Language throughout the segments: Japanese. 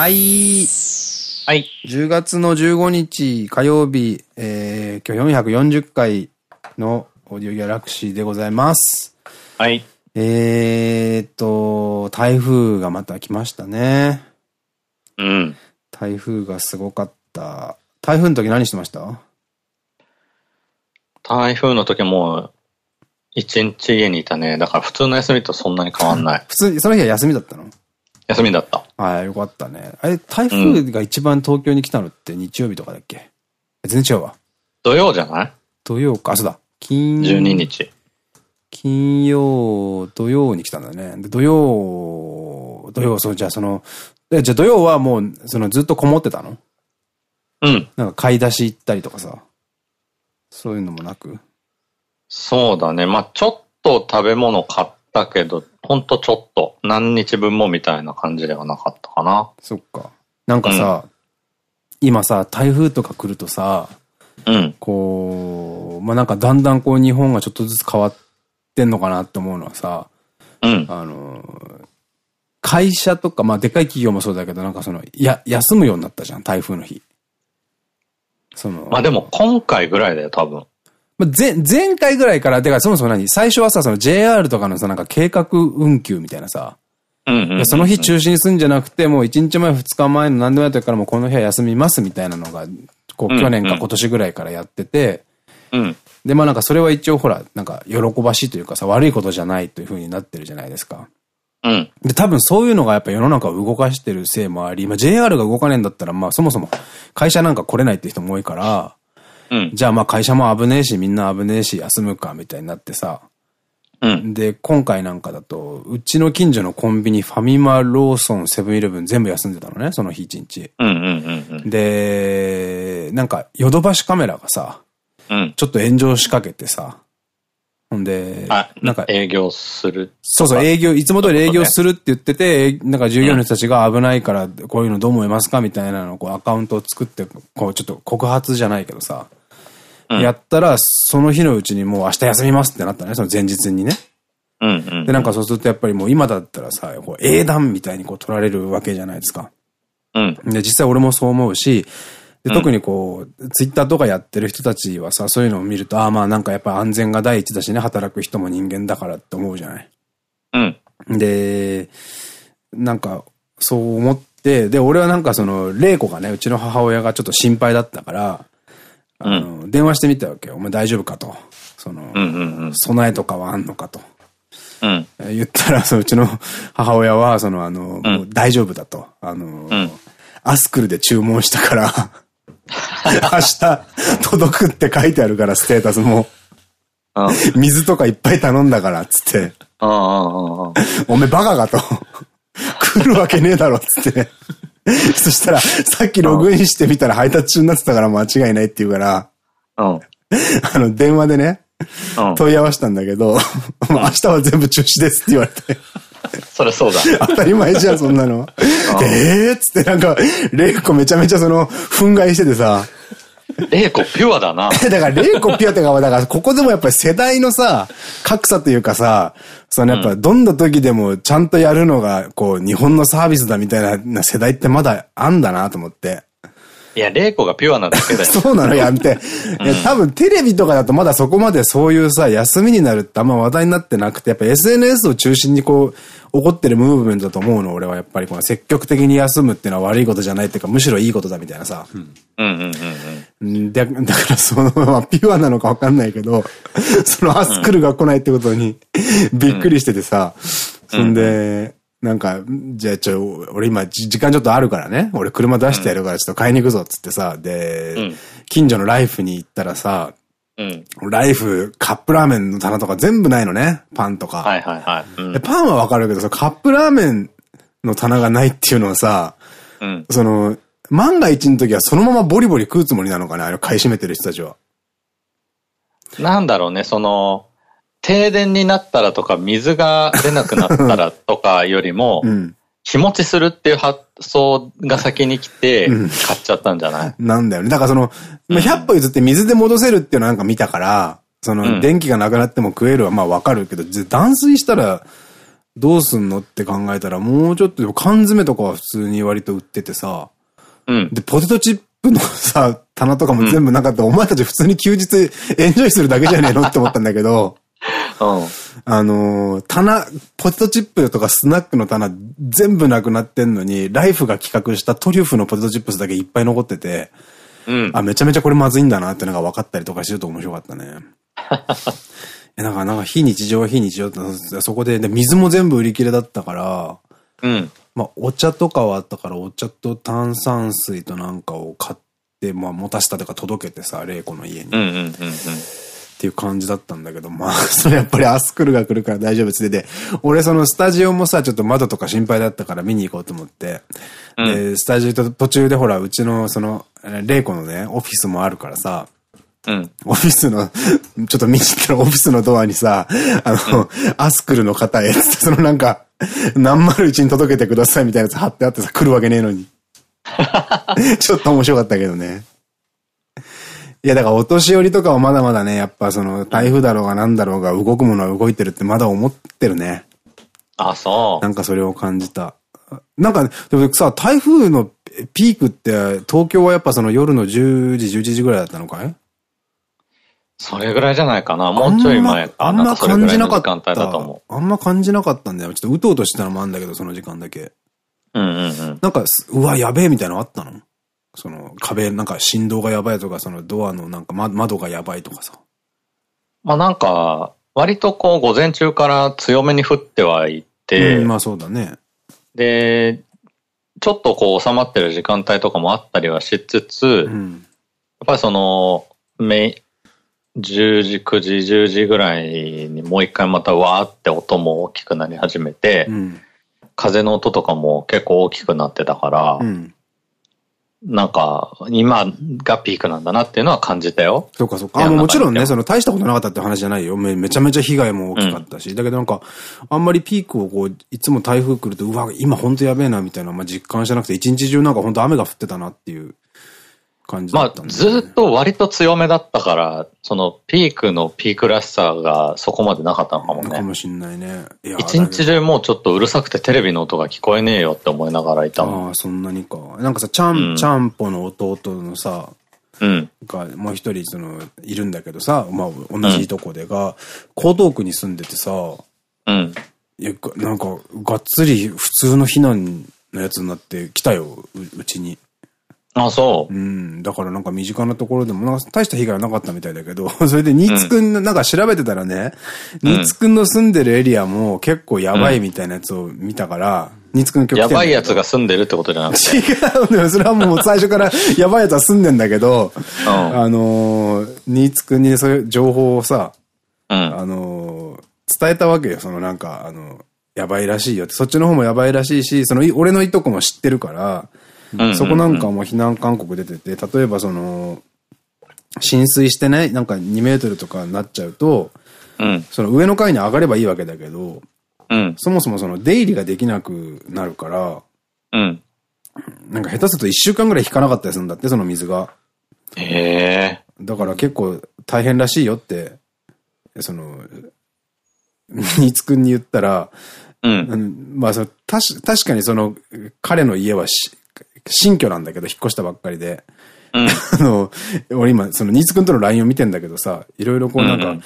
はい。はい。10月の15日火曜日、えー、今日440回のオーディオギャラクシーでございます。はい。えーっと、台風がまた来ましたね。うん。台風がすごかった。台風の時何してました？台風の時も、一日家にいたね。だから普通の休みとそんなに変わんない。普通に、その日は休みだったの？休みだった。はい、よかったね。あれ、台風が一番東京に来たのって日曜日とかだっけ、全然違うわ。土曜じゃない？土曜か、あ、そうだ。金 ?12 日。金曜、土曜に来たんだね。で土曜、土曜、そう、じゃあその、えじゃあ土曜はもう、そのずっとこもってたの？うん。なんか買い出し行ったりとかさ。そういうのもなく？そうだね。まあちょっと食べ物買ったけど、ほんとちょっと。何日分もみたいな感じではなかったかな。そっか。なんかさ、今さ、台風とか来るとさ、うん。こう、まあ、なんかだんだんこう日本がちょっとずつ変わってんのかなって思うのはさ、うん。あの、会社とか、まあ、でっかい企業もそうだけど、なんかその、や、休むようになったじゃん、台風の日。その、まあでも今回ぐらいだよ、多分。まあ、前、前回ぐらいから、てかそもそも何？最初はさ、その JR とかのさ、なんか計画運休みたいなさ、うんうんうんうんその日中止にすんじゃなくて、もう1日前、2日前の何でもやってるからもうこの日は休みますみたいなのが、こう、去年か今年ぐらいからやってて、うん。で、まあなんかそれは一応ほら、なんか喜ばしいというかさ、悪いことじゃないという風になってるじゃないですか。うん。で、多分そういうのがやっぱ世の中を動かしてるせいもあり、まあ JR が動かねえんだったら、まあそもそも会社なんか来れないって人も多いから、うん。じゃあまあ会社も危ねえし、みんな危ねえし、休むか、みたいになってさ。うん。で、今回なんかだと、うちの近所のコンビニ、ファミマ、ローソン、セブンイレブン全部休んでたのね、その日一日。で、なんか、ヨドバシカメラがさ、うん。ちょっと炎上しかけてさ、ほんで、あ、なんか、営業する。そうそう、営業、いつも通り営業するって言ってて、なんか従業員の人たちが危ないから、こういうのどう思いますかみたいなのを、こう、アカウントを作って、こう、ちょっと告発じゃないけどさ、うんやったら、その日のうちにもう明日休みますってなったね、その前日にね。で、なんかそうするとやっぱりもう今だったらさ、こう英断みたいにこう取られるわけじゃないですか。うん。で、実際俺もそう思うし、で特にこう、ツイッターとかやってる人たちはさ、そういうのを見ると、ああまあなんかやっぱ安全が第一だしね、働く人も人間だからって思うじゃない。うん。で、なんか、そう思って、で、俺はなんかその、玲子がね、うちの母親がちょっと心配だったから、あの、電話してみたわけよ。お前大丈夫かと。その、うんうんうん。備えとかはあんのかと。うん。言ったら、そのうちの母親は、その、あの、もう大丈夫だと。あの、んアスクルで注文したから、明日届くって書いてあるから、ステータスも。あ水とかいっぱい頼んだから、つって。おめえバカかと。来るわけねえだろ、つって。そしたら、さっきログインしてみたら配達中になってたから間違いないって言うから、うん。あの、電話でね、うん。問い合わせたんだけど、明日は全部中止ですって言われて。それそうだ。当たり前じゃん、そんなの。ええっつってなんか、レイコめちゃめちゃその、憤慨しててさ。玲子ピュアだな。だから、レイコピアテが、だから、ここでもやっぱり世代のさ、格差というかさ、そのやっぱ、どんな時でもちゃんとやるのが、こう、日本のサービスだみたいな世代ってまだあんだなと思って。いや、玲子がピュアなだけだよ。そうなのやめて。いや多分テレビとかだとまだそこまでそういうさ、休みになるってあんま話題になってなくて、やっぱ SNS を中心にこう、起こってるムーブメントだと思うの、俺はやっぱりこの積極的に休むっていうのは悪いことじゃないっていうか、むしろいいことだみたいなさ。うんうんうんうん。で、だからその、まあ、ピュアなのかわかんないけど、そのアスクルが来ないってことに、びっくりしててさ、そんで、なんか、じゃあちょ、俺今じ時間ちょっとあるからね、俺車出してやるからちょっと買いに行くぞっつってさ、で、うん近所のライフに行ったらさ、うん。ライフ、カップラーメンの棚とか全部ないのね。パンとか。はいはいはい。うんでパンはわかるけどさ、カップラーメンの棚がないっていうのはさ、うん。その、万が一の時はそのままボリボリ食うつもりなのかなあれ買い占めてる人たちは。なんだろうね、その、停電になったらとか、水が出なくなったらとかよりも、うん。日持ちするっていう発想が先に来てうん、買っちゃったんじゃない？なんだよね。だからその、まあ、100歩譲って水で戻せるっていうのなんか見たから、その、うん電気がなくなっても食えるはまあわかるけど、断水したら、どうすんのって考えたら、もうちょっと、缶詰とかは普通に割と売っててさ、うん。で、ポテトチップのさ、棚とかも全部なかった、うん、お前たち普通に休日エンジョイするだけじゃねえのって思ったんだけど、うん、あのー、棚、ポテトチップとかスナックの棚全部なくなってんのに、ライフが企画したトリュフのポテトチップスだけいっぱい残ってて、うん、あ、めちゃめちゃこれまずいんだなってのが分かったりとかしてると面白かったね。え、なんか、なんか非日常は非日常って、そこで、で、水も全部売り切れだったから、うん。まあ、お茶とかはあったから、お茶と炭酸水となんかを買って、まあ、持たしたとか届けてさ、玲子の家に。うんうんうんうん。っていう感じだったんだけど、まあ、それやっぱりアスクルが来るから大丈夫っつってで、俺そのスタジオもさ、ちょっと窓とか心配だったから見に行こうと思って、うん、で、スタジオと途中でほら、うちのその、玲子のね、オフィスもあるからさ、うん。オフィスの、ちょっと見に行ったらオフィスのドアにさ、あの、うん、アスクルの方へ、そのなんか、何丸一に届けてくださいみたいなやつ貼ってあってさ、来るわけねえのに。ちょっと面白かったけどね。いや、だからお年寄りとかはまだまだね、やっぱその台風だろうがなんだろうが動くものは動いてるってまだ思ってるね。あ、そう。なんかそれを感じた。なんか、でもさ、台風のピークって東京はやっぱその夜の10時、11時ぐらいだったのかい？それぐらいじゃないかな。もうちょい前あんま感じなかった。あんま感じなかったんだよ。ちょっとうとうとしてたのもあるんだけど、その時間だけ。うんうんうん。なんか、うわ、やべえみたいなのあったの？その壁、なんか振動がやばいとか、そのドアのなんか窓がやばいとかさ。まあなんか、割とこう午前中から強めに降ってはいて、うん、まあそうだね。で、ちょっとこう収まってる時間帯とかもあったりはしつつ、うん、やっぱりその、め、10時、9時、10時ぐらいにもう一回またわーって音も大きくなり始めて、うん、風の音とかも結構大きくなってたから、うんなんか、今がピークなんだなっていうのは感じたよ。そうかそうか。あもちろんね、その大したことなかったって話じゃないよ。めめちゃめちゃ被害も大きかったし。うん、だけどなんか、あんまりピークをこう、いつも台風来ると、うわ、今ほんとやべえなみたいな、まあ実感じゃなくて、一日中なんかほんと雨が降ってたなっていう感じだったんで、ね、まあ、ずっと割と強めだったから、そのピークのピークらしさがそこまでなかったのかもね。かもしんないね。一日中もうちょっとうるさくてテレビの音が聞こえねえよって思いながらいたもん。ああ、そんなにか。なんかさ、ちゃん、うん、ちゃんぽの弟のさ、うん。が、もう一人、その、いるんだけどさ、まあ、同じとこでが、江東区に住んでてさ、うん。なんか、がっつり普通の避難のやつになって来たよ、うちに。あ、そう。うん。だからなんか身近なところでも、なんか大した被害はなかったみたいだけど、それでニーツくん、なんか調べてたらね、うん、ニーツくんの住んでるエリアも結構やばいみたいなやつを見たから、うん、ニーツくん今日やばいやつが住んでるってことじゃなくて。違うんだよ。それはもう最初からやばいやつは住んでんだけど、うん、あのー、ニーツくんにそういう情報をさ、うん、あのー、伝えたわけよ。そのなんか、あの、やばいらしいよって。そっちの方もやばいらしいし、その、俺のいとこも知ってるから、そこなんかも避難勧告出てて、例えばその、浸水してね、なんか2メートルとかになっちゃうと、うん、その上の階に上がればいいわけだけど、うん、そもそもその出入りができなくなるから、うん、なんか下手すると1週間ぐらい引かなかったりするんだって、その水が。へえ。だから結構大変らしいよって、その、新津くんに言ったら、うん。まあその、たし、確かにその、彼の家はし、新居なんだけど、引っ越したばっかりで。うん、あの、俺今、その、ニーツくんとの LINE を見てんだけどさ、いろいろこうなんか、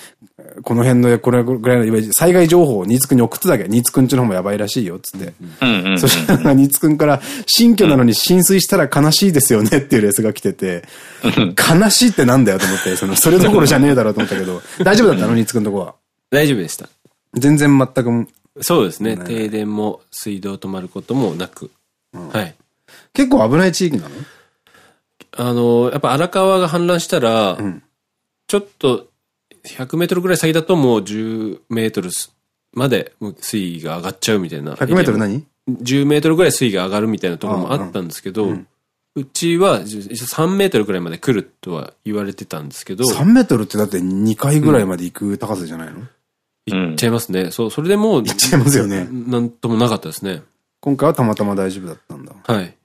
この辺の、これぐらいの、いわゆる災害情報をニーツくんに送ってたわけ。ニーツくんちの方もやばいらしいよ、つって。そしたら、ニーツくんから、新居なのに浸水したら悲しいですよねっていうレースが来てて、悲しいってなんだよと思って、その、それどころじゃねえだろうと思ったけど、大丈夫だったの？ニーツくんとこは。大丈夫でした。全然全く。そうですね。停電も水道止まることもなく。はい。結構危ない地域なの？あの、やっぱ荒川が氾濫したら、うん、ちょっと100メートルぐらい先だともう10メートルまで水位が上がっちゃうみたいな。100メートル何 ?10 メートルぐらい水位が上がるみたいなところもあったんですけど、うちは3メートルぐらいまで来るとは言われてたんですけど。3メートルってだって2階ぐらいまで行く高さじゃないの、行っちゃいますね。そう、それでもう。行っちゃいますよね。なんともなかったですね。今回はたまたま大丈夫だったんだ。はい。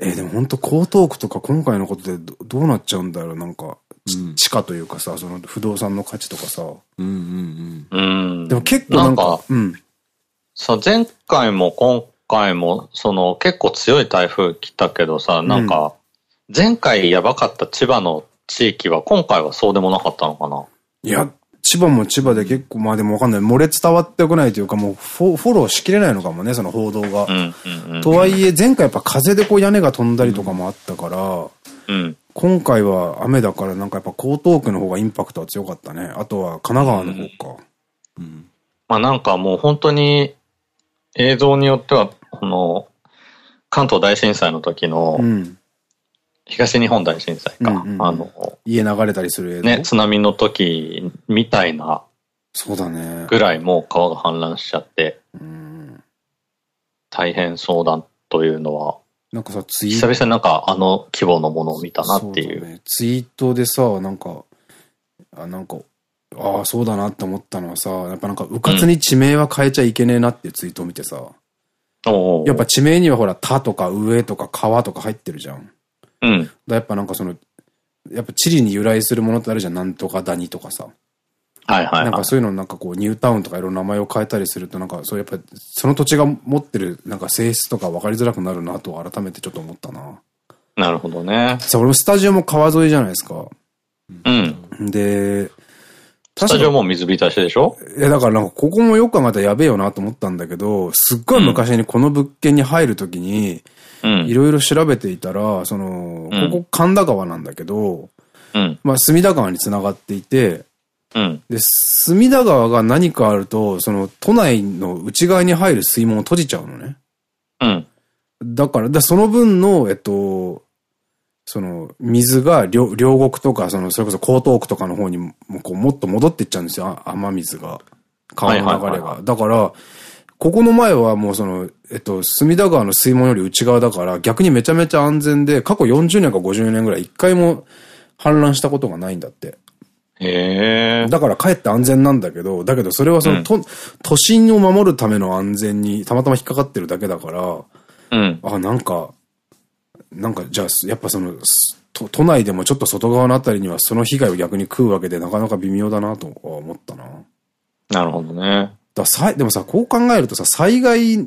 えー、でも本当江東区とか今回のことでどうなっちゃうんだろうなんか、うん、地価というかさ、その不動産の価値とかさ。うんうんうん。うん。でも結構なんか、うん。さ、前回も今回も、その結構強い台風来たけどさ、なんか、前回やばかった千葉の地域は今回はそうでもなかったのかな？いや、千葉も千葉で結構、まあでもわかんない。漏れ伝わってこないというか、もうフォフォローしきれないのかもね、その報道が。とはいえ、前回やっぱ風でこう屋根が飛んだりとかもあったから、うん、今回は雨だからなんかやっぱ江東区の方がインパクトは強かったね。あとは神奈川の方か。うん、まあなんかもう本当に映像によっては、この、関東大震災の時の、東日本大震災か。あの、家流れたりするね、津波の時みたいな、そうだね。ぐらいもう川が氾濫しちゃって、大変そうだというのは、なんかさ、ツイート。久々になんかあの規模のものを見たなっていう。うね、ツイートでさ、なんか、あ、なんか、ああ、そうだなって思ったのはさ、やっぱなんか、うかつに地名は変えちゃいけねえなっていうツイートを見てさ、うん、やっぱ地名にはほら、田とか上とか川とか入ってるじゃん。うん。だやっぱなんかその、やっぱ地理に由来するものってあるじゃん。なんとか谷とかさ。はいはい、なんかそういうのなんかこう、ニュータウンとかいろんな名前を変えたりすると、なんかそうやっぱ、その土地が持ってるなんか性質とか分かりづらくなるなと改めてちょっと思ったな。なるほどね。さ、俺もスタジオも川沿いじゃないですか。うん。で、スタジオも水浸しでしょ？いや、だからなんかここもよく考えたらやべえよなと思ったんだけど、すっごい昔にこの物件に入るときに、いろいろ調べていたら、その、ここ神田川なんだけど、うん、まあ隅田川に繋がっていて、うん、で、隅田川が何かあると、その都内の内側に入る水門を閉じちゃうのね。うん。だから、だその分の、えっと、その、水が両両国とか、その、それこそ江東区とかの方にも、こう、もっと戻っていっちゃうんですよ、雨水が。川の流れが。だから、ここの前はもうその、えっと、隅田川の水門より内側だから、逆にめちゃめちゃ安全で、過去40年か50年ぐらい一回も氾濫したことがないんだって。へだからかえって安全なんだけど、だけどそれはその、うん、都、都心を守るための安全にたまたま引っかかってるだけだから、うん、あ、なんか、なんか、じゃあ、やっぱその、都都内でもちょっと外側のあたりにはその被害を逆に食うわけでなかなか微妙だなとは思ったな。なるほどね。ださでもさ、こう考えるとさ、災害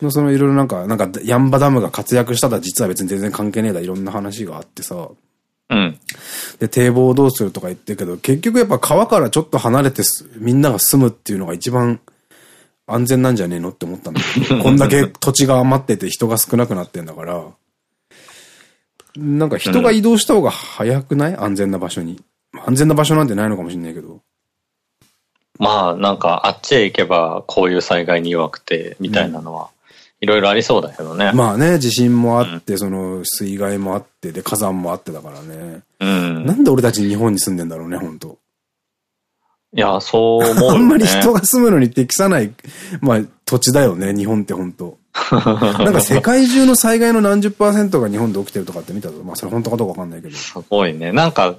のそのいろいろなんか、なんか、ヤンバダムが活躍したら実は別に全然関係ねえだ、いろんな話があってさ。うん。で、堤防をどうするとか言ってるけど、結局やっぱ川からちょっと離れてみんなが住むっていうのが一番安全なんじゃねえのって思ったんだけど、こんだけ土地が余ってて人が少なくなってんだから。なんか人が移動した方が早くない、うん、安全な場所に。安全な場所なんてないのかもしれないけど。まあ、なんか、あっちへ行けば、こういう災害に弱くて、みたいなのは、いろいろありそうだけどね。まあね、地震もあって、うん、その、水害もあって、で、火山もあってだからね。うん。なんで俺たち日本に住んでんだろうね、本当いや、そう思う、ね、あんまり人が住むのに適さない、まあ、土地だよね、日本って本当 なんか世界中の災害の何十パーセントが日本で起きてるとかって見たぞ。まあそれ本当かどうかわかんないけど。すごいね。なんか、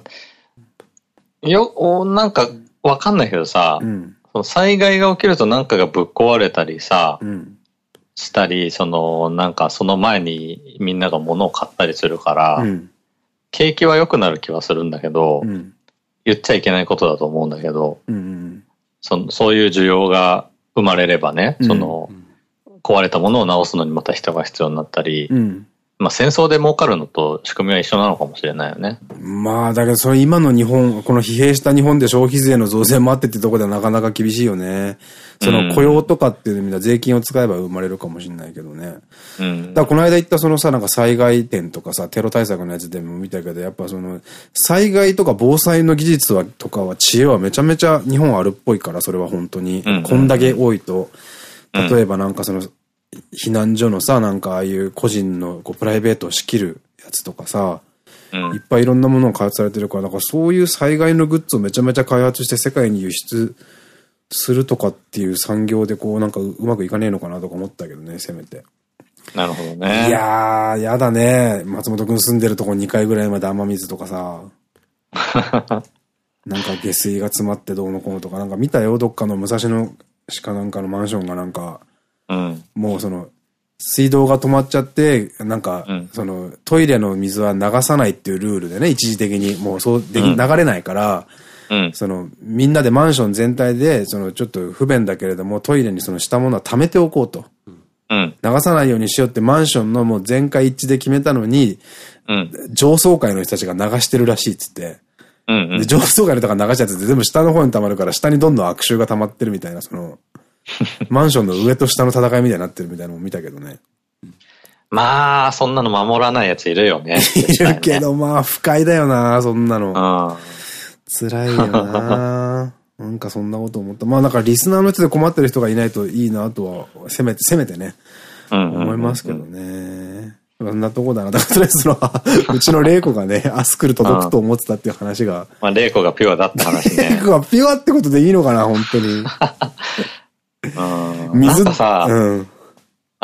よ、なんかわかんないけどさ、うん、その災害が起きるとなんかがぶっ壊れたりさ、うん、したり、その、なんかその前にみんなが物を買ったりするから、うん、景気は良くなる気はするんだけど、言っちゃいけないことだと思うんだけど、そそういう需要が生まれればね、その、壊れたものを直すのにまた人が必要になったり、うん、まあ戦争で儲かるのと仕組みは一緒なのかもしれないよね。まあだけどそれ今の日本、この疲弊した日本で消費税の増税もあってってとこではなかなか厳しいよね。その雇用とかっていう意味では税金を使えば生まれるかもしれないけどね。うん、だからこの間言ったそのさ、なんか災害点とかさ、テロ対策のやつでも見たけど、やっぱその、災害とか防災の技術は、とかは知恵はめちゃめちゃ日本あるっぽいから、それは本当に。こんだけ多いと。例えばなんかその、避難所のさ、なんかああいう個人のこうプライベートを仕切るやつとかさ、うん、いっぱいいろんなものが開発されてるから、だからそういう災害のグッズをめちゃめちゃ開発して世界に輸出するとかっていう産業でこうなんかうまくいかねえのかなとか思ったけどね、せめて。なるほどね。いやー、やだね。松本くん住んでるとこ2階ぐらいまで雨水とかさ。なんか下水が詰まってどうのこうのとか、なんか見たよ、どっかの武蔵野市かなんかのマンションがなんか、うん、もうその、水道が止まっちゃって、なんか、うん、その、トイレの水は流さないっていうルールでね、一時的に、もうそうで、うん、流れないから、その、みんなでマンション全体で、その、ちょっと不便だけれども、トイレにそのしたものは貯めておこうと。うん、流さないようにしようってマンションのもう全会一致で決めたのに、うん、上層階の人たちが流してるらしいっつって。で、上層階の人が流しちゃって全部下の方に溜まるから下にどんどん悪臭が溜まってるみたいな、その、マンションの上と下の戦いみたいになってるみたいなのも見たけどね。まあ、そんなの守らないやついるよね。いるけど、まあ、不快だよな、そんなの。辛いよな。なんかそんなこと思った。まあ、だからリスナーの人で困ってる人がいないといいなとは、せめて、せめてね、思いますけどね。そんなとこだな。だからとりあえずその、うちの玲子がね、アスクル届くと思ってたっていう話が。まあ、玲子がピュアだって話ね。玲子がピュアってことでいいのかな、本当に。水さ、うん、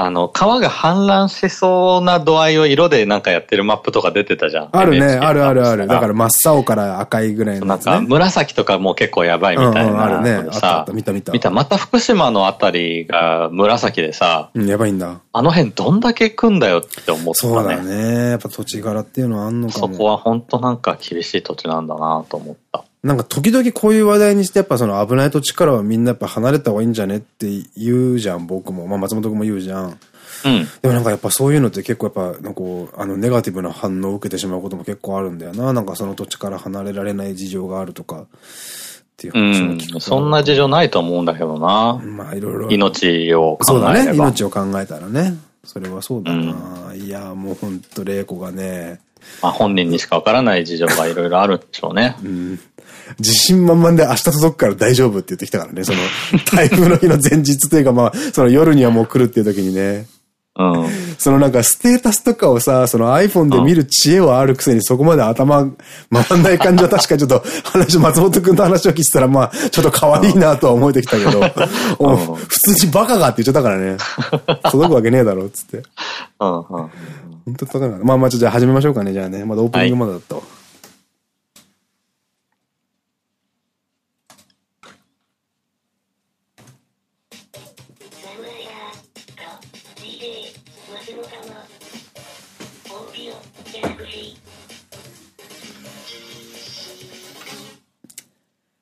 あの、川が氾濫しそうな度合いを色でなんかやってるマップとか出てたじゃん。あるね、あるあるある。だから真っ青から赤いぐらいの、ね、なんか紫とかも結構やばいみたいな。あるね。あったあった、見た見た。見た、また福島のあたりが紫でさ。うん、やばいんだ。あの辺どんだけ来んだよって思ったね。そうだね。やっぱ土地柄っていうのはあんのかも。そこは本当なんか厳しい土地なんだなと思った。なんか時々こういう話題にしてやっぱその危ない土地からはみんなやっぱ離れた方がいいんじゃねって言うじゃん、僕も。まあ松本君も言うじゃん。うん、でもなんかやっぱそういうのって結構やっぱ、なんかあの、ネガティブな反応を受けてしまうことも結構あるんだよな。なんかその土地から離れられない事情があるとか。っていう話も聞く、うん、そんな事情ないと思うんだけどな。まあいろいろ。命を考えそうだね。命を考えたらね。それはそうだな。うん、いや、もうほんと、玲子がね。まあ本人にしかわからない事情がいろいろあるんでしょうね。うん。自信満々で明日届くから大丈夫って言ってきたからね。その、台風の日の前日というかまあ、その夜にはもう来るっていう時にね。そのなんかステータスとかをさ、その iPhone で見る知恵はあるくせにそこまで頭回んない感じは確かにちょっと話、松本くんの話を聞いてたらまあちょっと可愛いなとは思えてきたけど、普通にバカがって言っちゃったからね。届くわけねえだろ、つって。本当高いな。まあまあちょっとじゃあ始めましょうかね、じゃあね。まだオープニングまだだったわ。はい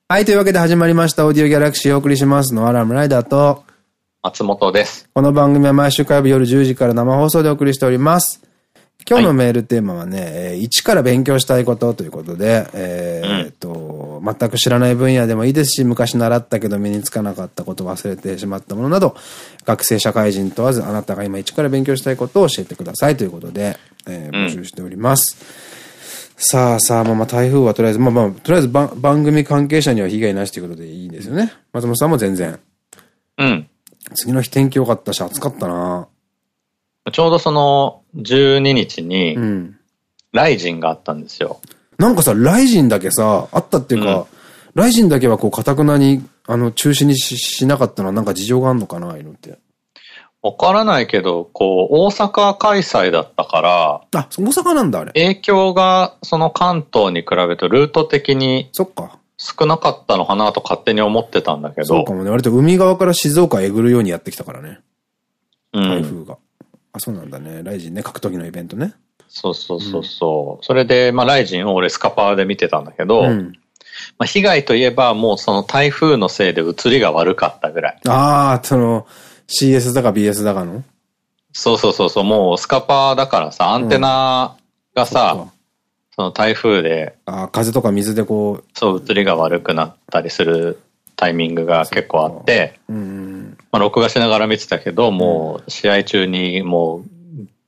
はい、というわけで始まりました。オーディオギャラクシーをお送りしますのアラムライダーと、松本です。この番組は毎週火曜日夜10時から生放送でお送りしております。今日のメールテーマはね、はい、一から勉強したいことということで、えっと、全く知らない分野でもいいですし、昔習ったけど身につかなかったこと忘れてしまったものなど、学生社会人問わずあなたが今一から勉強したいことを教えてくださいということで、えー、募集しております。うんさあさあ、まあまあ台風はとりあえず、まあまあ、とりあえず番組関係者には被害なしということでいいんですよね。松本さんも全然。うん。次の日天気良かったし、暑かったなちょうどその12日に、うん、ライジンがあったんですよ。なんかさ、ライジンだけさ、あったっていうか、うん、ライジンだけはこう、かたくなに、あの、中止にしなかったのはなんか事情があるのかな、ああいうのって。わからないけど、こう、大阪開催だったから、あ、大阪なんだ、あれ。影響が、その関東に比べるとルート的に、そっか。少なかったのかなと勝手に思ってたんだけど。そうかもね。割と海側から静岡えぐるようにやってきたからね。うん。台風が。あ、そうなんだね。ライジンね、格闘技のイベントね。そうそうそうそう。うん、それで、まあ、ライジンを俺スカパーで見てたんだけど、うん、まあ、被害といえばもうその台風のせいで映りが悪かったぐらい。ああ、その、CS だか BS だかの？そうそうそうそう、もうスカパーだからさ、アンテナがさ、うん、その台風で、あ風とか水でこう。そう、映りが悪くなったりするタイミングが結構あって、うん、まあ録画しながら見てたけど、もう試合中にもう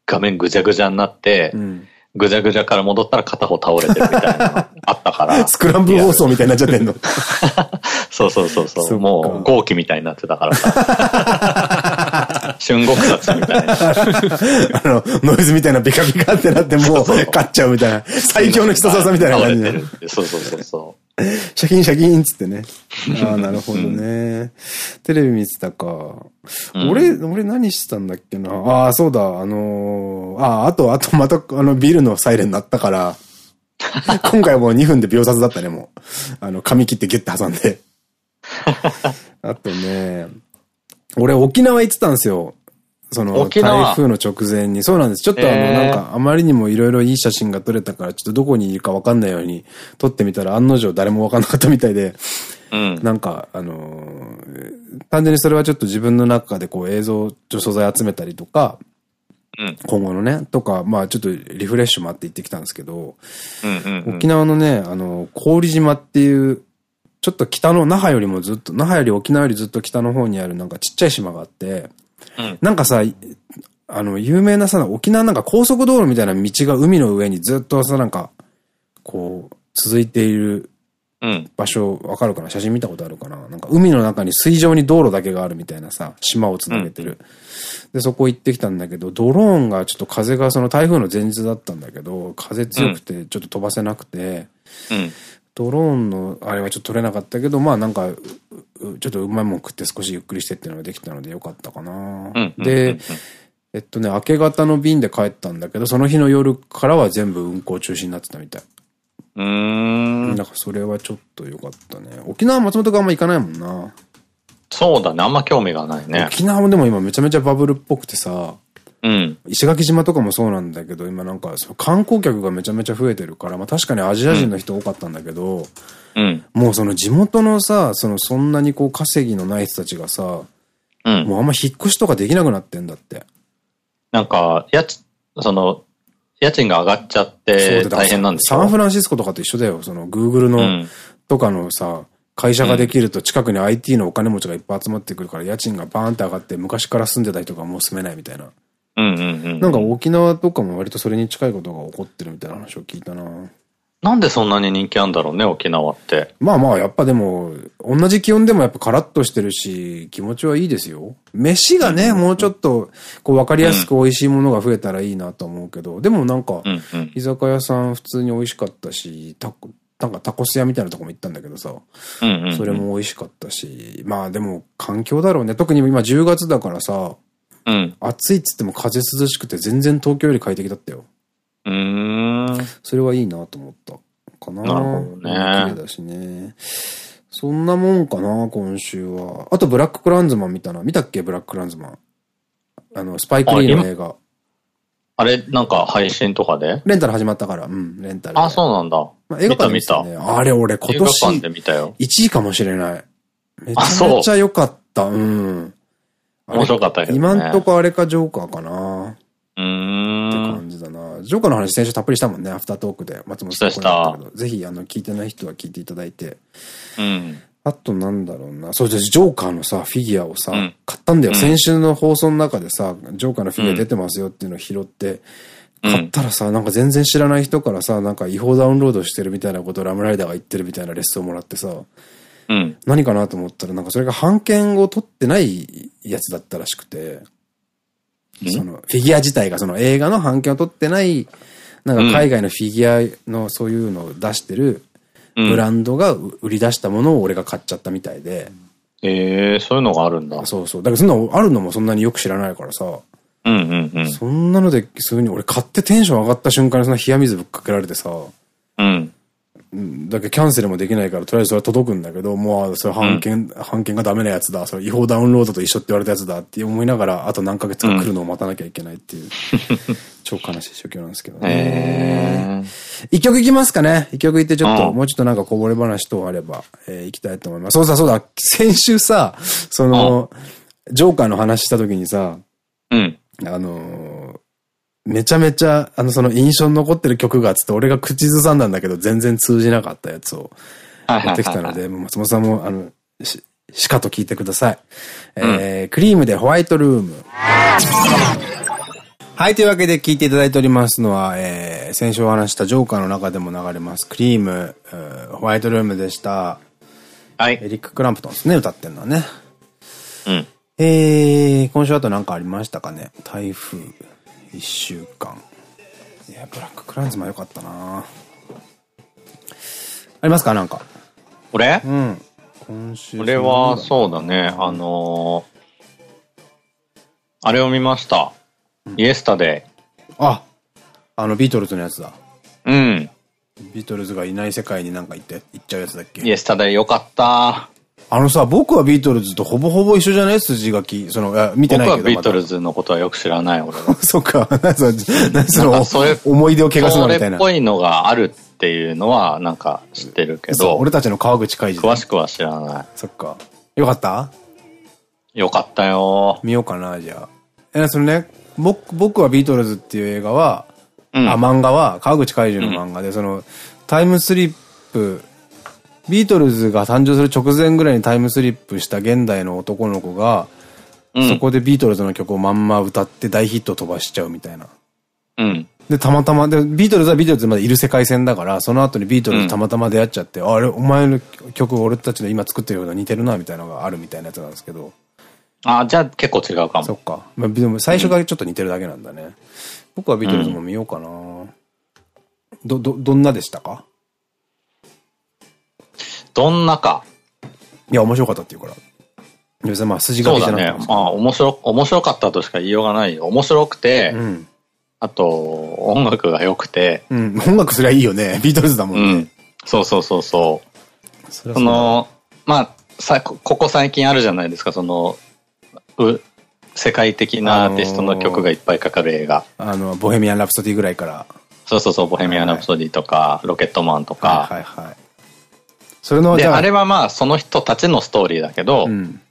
画面ぐちゃぐちゃになって、うんぐじゃぐじゃから戻ったら片方倒れてるみたいなあったから。スクランブル放送みたいになっちゃってんの？そうそうそうそう。もう号機みたいになってたからさ。春国殺みたいな。あの、ノイズみたいなビカビカってなってもう勝っちゃうみたいな。最強の必殺技みたいな感じで。そうそうそうそう。シャキンシャキンつってね。ああ、なるほどね。テレビ見てたか。俺、俺何してたんだっけな。ああ、そうだ。あのー、ああ、あと、あとまた、あの、ビルのサイレン鳴ったから、今回はもう2分で秒殺だったね、もう。あの、髪切ってギュッて挟んで。あとね、俺沖縄行ってたんですよ。その、台風の直前に。そうなんです。ちょっとあの、なんか、あまりにもいろいろいい写真が撮れたから、ちょっとどこにいるかわかんないように撮ってみたら、案の定誰もわかんなかったみたいで、うん、なんか、あのー、単純にそれはちょっと自分の中でこう映像、素材集めたりとか、うん、今後のね、とか、まあちょっとリフレッシュもあって行ってきたんですけど、沖縄のね、あの、氷島っていう、ちょっと北の、那覇よりもずっと、那覇より沖縄よりずっと北の方にあるなんかちっちゃい島があって、うん、なんかさ、あの、有名なさ、沖縄なんか高速道路みたいな道が海の上にずっとさ、なんか、こう、続いている場所、わかるかな？写真見たことあるかな？なんか海の中に水上に道路だけがあるみたいなさ、島をつなげてる。うん、で、そこ行ってきたんだけど、ドローンがちょっと風がその台風の前日だったんだけど、風強くてちょっと飛ばせなくて、うん、ドローンのあれはちょっと撮れなかったけど、まあなんか、ちょっとうまいもん食って少しゆっくりしてっていうのができたのでよかったかな。で、えっとね、明け方の便で帰ったんだけど、その日の夜からは全部運行中止になってたみたい。うん。だからそれはちょっと良かったね。沖縄松本があんま行かないもんな。そうだね。あんま興味がないね。沖縄もでも今めちゃめちゃバブルっぽくてさ、うん。石垣島とかもそうなんだけど、今なんか観光客がめちゃめちゃ増えてるから、まあ確かにアジア人の人多かったんだけど、うん。もうその地元のさ、そのそんなにこう稼ぎのない人たちがさ、うん。もうあんま引っ越しとかできなくなってんだって。なんか、やつ、その、家賃が上がっちゃって大変なんですよ。サンフランシスコとかと一緒だよ。その、グーグルの、うん、とかのさ、会社ができると近くに IT のお金持ちがいっぱい集まってくるから家賃がバーンって上がって昔から住んでた人がもう住めないみたいな。なんか沖縄とかも割とそれに近いことが起こってるみたいな話を聞いたな。なんでそんなに人気あるんだろうね、沖縄って。まあまあ、やっぱでも、同じ気温でもやっぱカラッとしてるし、気持ちはいいですよ。飯がね、もうちょっと、こう分かりやすく美味しいものが増えたらいいなと思うけど、でもなんか、居酒屋さん普通に美味しかったし、タコ、なんかタコス屋みたいなとこも行ったんだけどさ、それも美味しかったし、まあでも環境だろうね。特に今10月だからさ、うん、暑いっつっても風涼しくて全然東京より快適だったよ。うん。それはいいなと思ったかな。なるほどね。綺麗だしね。そんなもんかな、今週は。あと、ブラッククランズマン見たな。見たっけブラッククランズマン？あの、スパイクリーの映画。あれ、なんか配信とかで？レンタル始まったから。うん、レンタル。あ、そうなんだ。まあ、映画館見た、ね、あれ、俺今年。映画で見たよ。1位かもしれない。めちゃめちゃ良かった。うん。面白かったけど、ね、今んとこあれかジョーカーかな。ジョーカーの話先週たっぷりしたもんね、アフタートークで。松本さん。したぜひ、あの、聞いてない人は聞いていただいて。うん。あとなんだろうな。そうです。ジョーカーのさ、フィギュアをさ、うん、買ったんだよ。うん、先週の放送の中でさ、ジョーカーのフィギュア出てますよっていうのを拾って、買ったらさ、なんか全然知らない人からさ、なんか違法ダウンロードしてるみたいなことをラムライダーが言ってるみたいなレッスンをもらってさ、うん、何かなと思ったら、なんかそれが版権を取ってないやつだったらしくて、その、フィギュア自体がその映画の版権を取ってない、なんか海外のフィギュアのそういうのを出してるブランドが売り出したものを俺が買っちゃったみたいで。ええー、そういうのがあるんだ。そうそう。だからそんなのあるのもそんなによく知らないからさ。うんうんうん。そんなので、そういうふうに俺買ってテンション上がった瞬間にその冷や水ぶっかけられてさ。うん。だけキャンセルもできないから、とりあえずそれは届くんだけど、もう、それ半券、うん、半券がダメなやつだ、それ違法ダウンロードと一緒って言われたやつだって思いながら、あと何ヶ月か来るのを待たなきゃいけないっていう、うん、超悲しい状況なんですけどね。一曲いきますかね。一曲いってちょっと、もうちょっとなんかこぼれ話等あれば、えー、行きたいと思います。そうだそうだ、先週さ、その、ジョーカーの話した時にさ、うん。あのーめちゃめちゃ、あの、その印象に残ってる曲がつって、俺が口ずさんだんだけど、全然通じなかったやつを持ってきたので、松本さんも、あの、し、しかと聞いてください。うん、えー、クリームでホワイトルーム。はい、というわけで聞いていただいておりますのは、えー、先週お話したジョーカーの中でも流れます、クリーム、ホワイトルームでした。はい。エリック・クランプトンですね、歌ってんのはね。うん。えー、今週あと何かありましたかね？台風。一週間。いや、ブラッククランズも良かったなありますか？なんか。俺うん。今週。俺は、そうだね。あのー、あれを見ました。うん、イエスタデイ。あ、あの、ビートルズのやつだ。うん。ビートルズがいない世界になんか行って、行っちゃうやつだっけ？イエスタデイよかった。あのさ、僕はビートルズとほぼほぼ一緒じゃない？筋書き。その、見てないけど。僕はビートルズのことはよく知らない、俺は。そっか。何 その、何その、それ思い出を汚すのみたいな。それっぽいのがあるっていうのは、なんか知ってるけど。俺たちの川口海二。詳しくは知らない。そっか。よかった？よかったよ。見ようかな、じゃあ。え、そのね、僕、僕はビートルズっていう映画は、うん、あ、漫画は、かわぐちかいじの漫画で、うん、その、タイムスリップ、ビートルズが誕生する直前ぐらいにタイムスリップした現代の男の子が、うん、そこでビートルズの曲をまんま歌って大ヒット飛ばしちゃうみたいな。うん。で、たまたま、で、ビートルズはビートルズまでいる世界線だから、その後にビートルズたまたま出会っちゃって、うん、あれ、お前の曲俺たちの今作ってるような似てるな、みたいなのがあるみたいなやつなんですけど。ああ、じゃあ結構違うかも。そっか。まあ、でも最初がちょっと似てるだけなんだね。うん、僕はビートルズも見ようかな、うん、ど、ど、どんなでしたか？どんなか。いや、面白かったっていうから。別にまあ筋書きじゃなくて。そうだね。まあ、面白、面白かったとしか言いようがないよ。面白くて、うん、あと、音楽が良くて。うん、音楽すりゃいいよね。ビートルズだもんね。うん、そうそうそうそう。その、まあ、さ、ここ最近あるじゃないですか、その、う、世界的なアーティストの曲がいっぱいかかる映画。あの、ボヘミアン・ラプソディぐらいから。そうそうそう、ボヘミアン・ラプソディとか、ロケットマンとか。はいはい。それの、で、あ。れはまあ、その人たちのストーリーだけど、うん、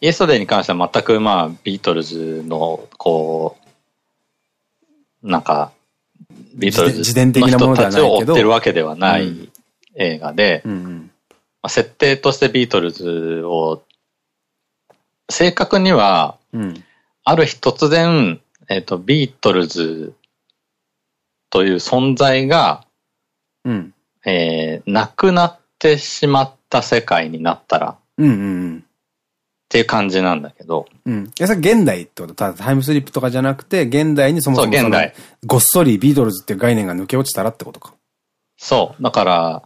イエストデイに関しては全くまあ、ビートルズの、こう、なんか、ビートルズの人たちを追ってるわけではない映画で、設定としてビートルズを、正確には、ある日突然、えっ、と、ビートルズという存在が、うん、えー、なくなってしまった世界になったら、うんうんうん。っていう感じなんだけど。うん。いや、それ現代ってこと？タイムスリップとかじゃなくて、現代にそもそもそ現代。ごっそりビートルズっていう概念が抜け落ちたらってことか。そう。だから、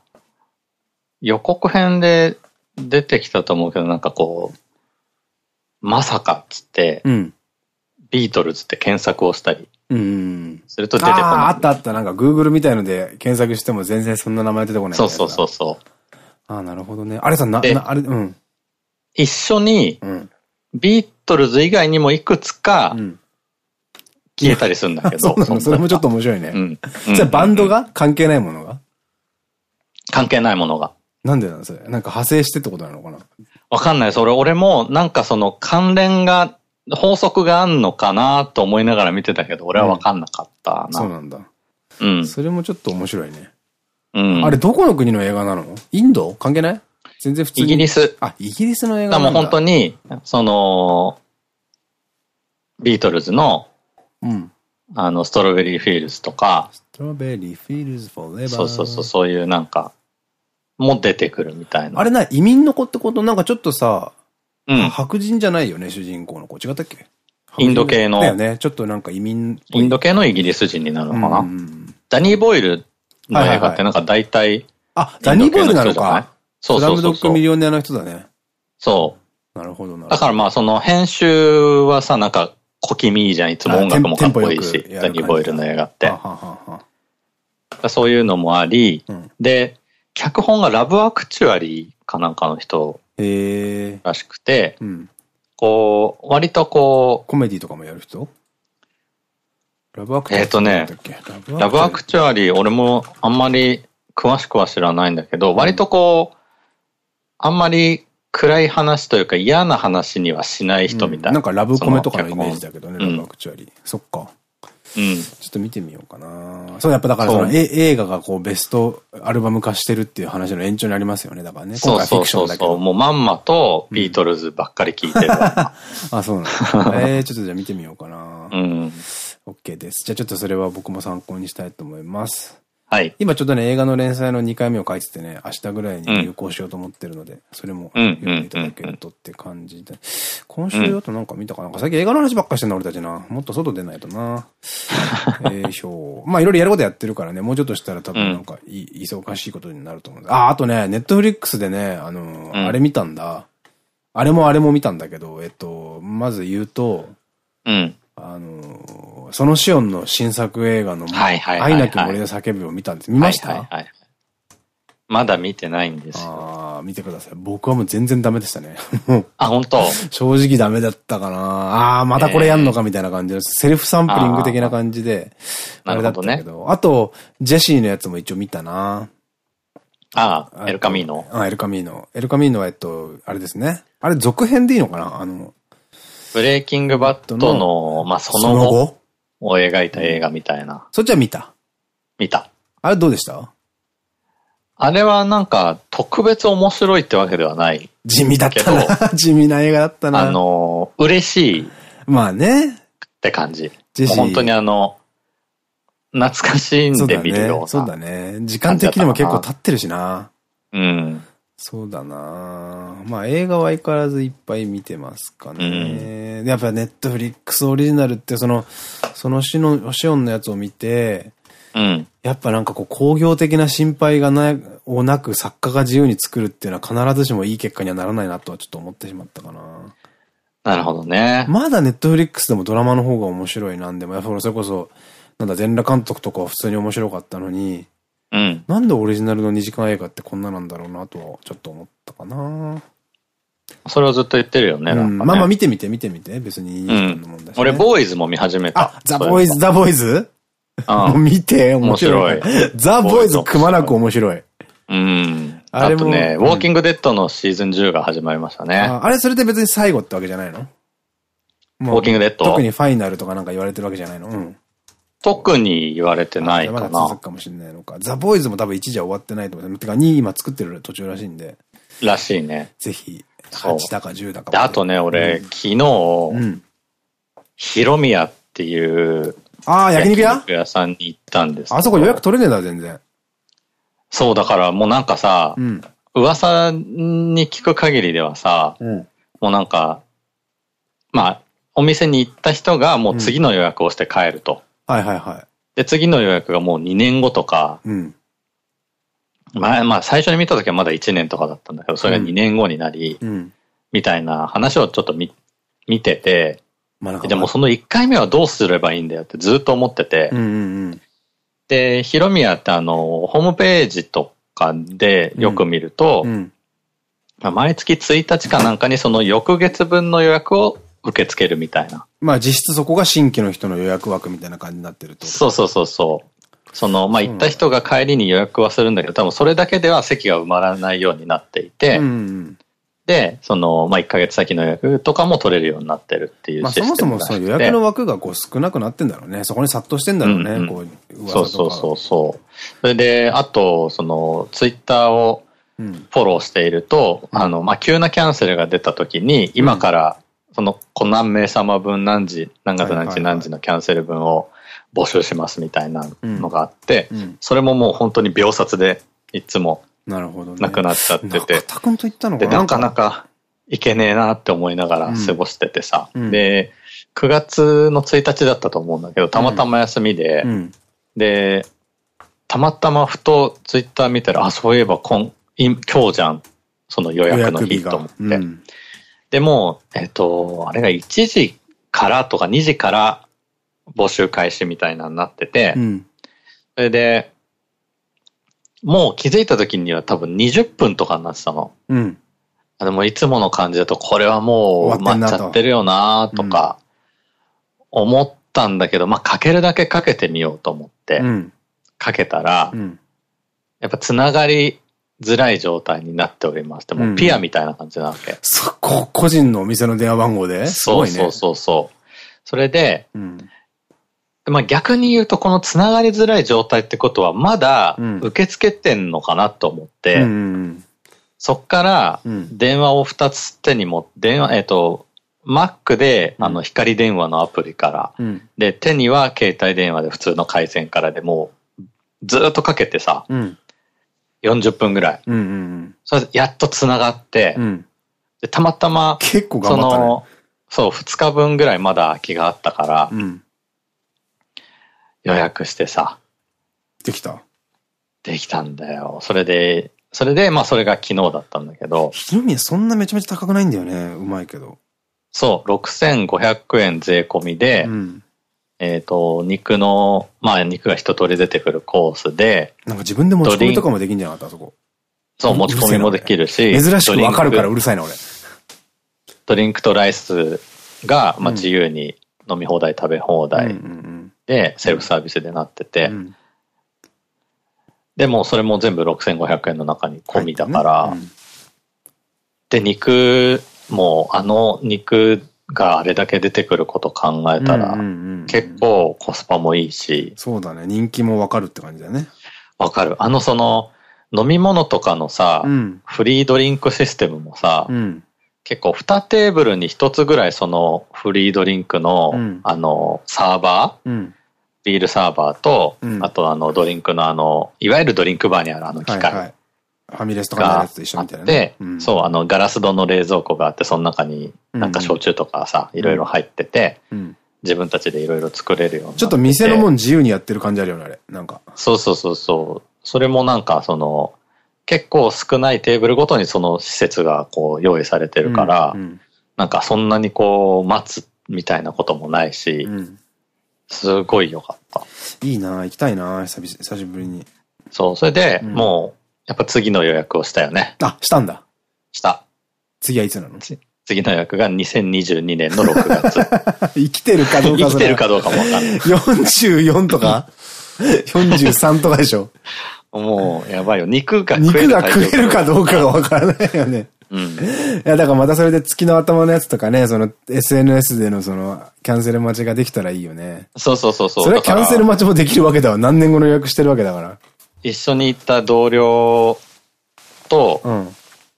予告編で出てきたと思うけど、なんかこう、まさかっつって、うん、ビートルズって検索をしたり、すると出てこない。ああったあった。なんか Google みたいので検索しても全然そんな名前出てこない。そうそうそうそう。ああ、なるほどね。あれさ、な、なあれ、うん。一緒に、ビートルズ以外にもいくつか、消えたりするんだけど。そそれもちょっと面白いね。うん。じゃあバンドが？関係ないものが？関係ないものが。なんでなんそれ？なんか派生してってことなのかな？わかんない。それ、俺も、なんかその関連が、法則があんのかなと思いながら見てたけど、俺はわかんなかったな、うん、そうなんだ。うん。それもちょっと面白いね。うん。あれ、どこの国の映画なの？インド？関係ない？全然普通に。イギリス。あ、イギリスの映画なんだ。もう本当に、その、ビートルズの、うん。あの、 Strawberry Fields とか、ストロベリーフィールズフォーレバー。そうそうそう、そういうなんか、も出てくるみたいな。あれな、移民の子ってことなんかちょっとさ、うん。白人じゃないよね、主人公の子。違ったっけ？インド系の。だよね。ちょっとなんか移民。インド系のイギリス人になるのかな。うん、ダニー・ボイルの映画ってなんか大体、あ、ダニー・ボイルなのか。そうそうそう。スラムドッグミリオネアの人だね。そう。なるほどな。だからまあその編集はさ、なんか小気味いいじゃん。いつも音楽もかっこいいし、ダニー・ボイルの映画って。そういうのもあり、うん、で、脚本がラブアクチュアリーかなんかの人らしくて、うん、こう、割とこう、コメディとかもやる人？ラブアクチーえっとね、ラブアクチュアリー、俺もあんまり詳しくは知らないんだけど、割とこう、あんまり暗い話というか嫌な話にはしない人みたいな。なんかラブコメとかのイメージだけどね、ラブアクチュアリー。そっか。うん。ちょっと見てみようかな。そう、やっぱだからその映画がこうベストアルバム化してるっていう話の延長にありますよね。だからね。今回フィクションだけど。そうそうもうまんまとビートルズばっかり聞いてる。あ、そうなんだ。えー、ちょっとじゃあ見てみようかな。うん。OK です。じゃあちょっとそれは僕も参考にしたいと思います。はい。今ちょっとね、映画の連載の2回目を書いててね、明日ぐらいに有効しようと思ってるので、それも読んでいただけるとって感じで。今週だとなんか見たかな、んか最近映画の話ばっかしてんの俺たちな。もっと外出ないとな。えーしょう。まあいろいろやることやってるからね、もうちょっとしたら多分なんかい、うん、忙しいことになると思う。あ、あとね、ネットフリックスでね、あの、うん、あれ見たんだ。あれもあれも見たんだけど、えっと、まず言うと、うん。あの、そのシオンの新作映画の、愛なき森で叫ぶを見たんです。見ました？まだ見てないんですよ。ああ、見てください。僕はもう全然ダメでしたね。あ、本当？正直ダメだったかな。ああ、またこれやんのかみたいな感じで、セルフサンプリング的な感じで、あれだったけど。あと、ジェシーのやつも一応見たな。ああ、エルカミーノ。あ、エルカミーノ。エルカミーノは、えっと、あれですね。あれ、続編でいいのかな？あの、ブレイキングバットの、まあ、その後を描いた映画みたいな。そっちは見た？見た。あれどうでした？あれはなんか特別面白いってわけではない。地味だったな。地味な映画だったな。あの、嬉しい。まあね。って感じ。本当にあの、懐かしんで見るような。そうだね。時間的にも結構経ってるしな。うん。そうだなまあ映画は相変わらずいっぱい見てますかね。うん、やっぱネットフリックスオリジナルってその、そのシの、シオンのやつを見て、うん、やっぱなんかこう工業的な心配がな、をなく作家が自由に作るっていうのは必ずしもいい結果にはならないなとはちょっと思ってしまったかな。なるほどね。まだネットフリックスでもドラマの方が面白いなんでも、やっぱそれこそ、なんだ、全裸監督とかは普通に面白かったのに、うん。なんでオリジナルの2時間映画ってこんななんだろうなとはちょっと思ったかな。それはずっと言ってるよね。うん、まあまあ見てみて見てみて。別にいいのもんだし、ね、俺、ボーイズも見始めた。あ、ザ・ボーイズ、ザ・ボーイズ？もう 見て、面白い。ザ・ボーイズくまなく面白い。うん。あれもね、ウォーキングデッドのシーズン10が始まりましたね。あれ、それって別に最後ってわけじゃないの？ウォーキングデッド特にファイナルとかなんか言われてるわけじゃないの？うん。特に言われてないかな。まだ続くかもしれないのか。ザ・ボーイズも多分1時は終わってないと思う。てか2今作ってる途中らしいんで。らしいね。ぜひ、8だか10だか。あとね、俺、昨日、うん、ヒロミヤっていう、ああ、焼肉屋？屋さんに行ったんですあそこ予約取れねえだ、全然。そう、だからもうなんかさ、うん、噂に聞く限りではさ、うん、もうなんか、まあ、お店に行った人がもう次の予約をして帰ると。はいはいはい。で、次の予約がもう2年後とか、うん、まあまあ最初に見た時はまだ1年とかだったんだけど、それが2年後になり、うん、みたいな話をちょっと見、見てて、まあ、でもその1回目はどうすればいいんだよってずっと思ってて、で、ヒロミヤってあの、ホームページとかでよく見ると、まあ、毎月1日かなんかにその翌月分の予約を受け付けるみたいな。まあ実質そこが新規の人の予約枠みたいな感じになってると。そうそうそうそう。その、まあ行った人が帰りに予約はするんだけど、多分それだけでは席が埋まらないようになっていて、うん、で、その、まあ1ヶ月先の予約とかも取れるようになってるっていうシステムまあそもそもその予約の枠がこう少なくなってんだろうね。そこに殺到してんだろうね、うんうん、こう、そうそうそうそう。それで、あと、その、ツイッターをフォローしていると、うん、あの、まあ急なキャンセルが出た時に、今からその、コナン名様分何時、何月何日何時のキャンセル分を募集しますみたいなのがあって、それももう本当に秒殺でいつもなるほどなくなっちゃってて。たくんと言ったのかな？なかなかいけねえなって思いながら過ごしててさ。うん、で、9月の1日だったと思うんだけど、たまたま休みで、うん、で、たまたまふとツイッター見たら、あ、そういえば今今日じゃん。その予約の日と思って。うん、でも、えっと、あれが1時からとか2時から募集開始みたいなになってて、うん、それで、もう気づいた時には多分20分とかになってたの。うん。でもいつもの感じだとこれはもう埋まっちゃってるよなとか思ったんだけど、まあかけるだけかけてみようと思って、かけたら、やっぱつながりづらい状態になっておりまして、もうピアみたいな感じなわけ。そこ、個人のお店の電話番号で？そうそうそうそう。それで、うん、まあ逆に言うとこのつながりづらい状態ってことはまだ受け付けてんのかなと思って、そっから電話を2つ手に持って、電話、えっ、ー、と、Mac で、あの、光電話のアプリから、うん、で、手には携帯電話で普通の回線からでもう、ずっとかけてさ、うん、40分ぐらい。それでやっと繋がって、うん、でたまたま、結構頑張った、ね、その、そう、2日分ぐらいまだ空きがあったから、うん、予約してさ。できた？できたんだよ。それで、それで、まあそれが昨日だったんだけど。ひろみそんなめちゃめちゃ高くないんだよね。うまいけど。そう、6500円税込みで、うん、えっと、肉の、まあ肉が一通り出てくるコースで。なんか自分で持ち込みとかもできんじゃなかった、あそこ。そう、持ち込みもできるし。珍しくわかるからうるさいな、俺。ドリンクとライスが、まあ、自由に飲み放題、食べ放題で、セルフサービスでなってて、でもそれも全部6500円の中に込みだから、で、肉も、あの肉があれだけ出てくること考えたら、結構コスパもいいし。そうだね。人気もわかるって感じだよね。わかる。あのその、飲み物とかのさ、うん、フリードリンクシステムもさ、うん、結構2テーブルに1つぐらいそのフリードリンクの、うん、あの、サーバー、ビールサーバーと、あとあのドリンクのあの、いわゆるドリンクバーにあるあの機械。はいはいファミレスとかのやつと一緒みたいな、ね。で、そう、あの、ガラス戸の冷蔵庫があって、その中になんか焼酎とかさ、いろいろ入ってて、自分たちでいろいろ作れるような。ちょっと店のもん自由にやってる感じあるよね、あれ。なんか。そうそうそうそう。それもなんか、その、結構少ないテーブルごとにその施設がこう用意されてるから、うんうん、なんかそんなにこう待つみたいなこともないし、うん、すごい良かった。いいな行きたいな久久しぶりに。そう、それで、もう、やっぱ次の予約をしたよね。あ、したんだ。した。次はいつなの？次の予約が2022年の6月。生きてるかどうか生きてるかどうかもわかんない。44とか ?43 とかでしょ？もう、やばいよ。肉が食える肉が食えるかどうかがわからないよね。うん。いや、だからまたそれで月の頭のやつとかね、その SNS でのそのキャンセル待ちができたらいいよね。そうそうそうそう。それはキャンセル待ちもできるわけだわ。何年後の予約してるわけだから。一緒に行った同僚と、うん、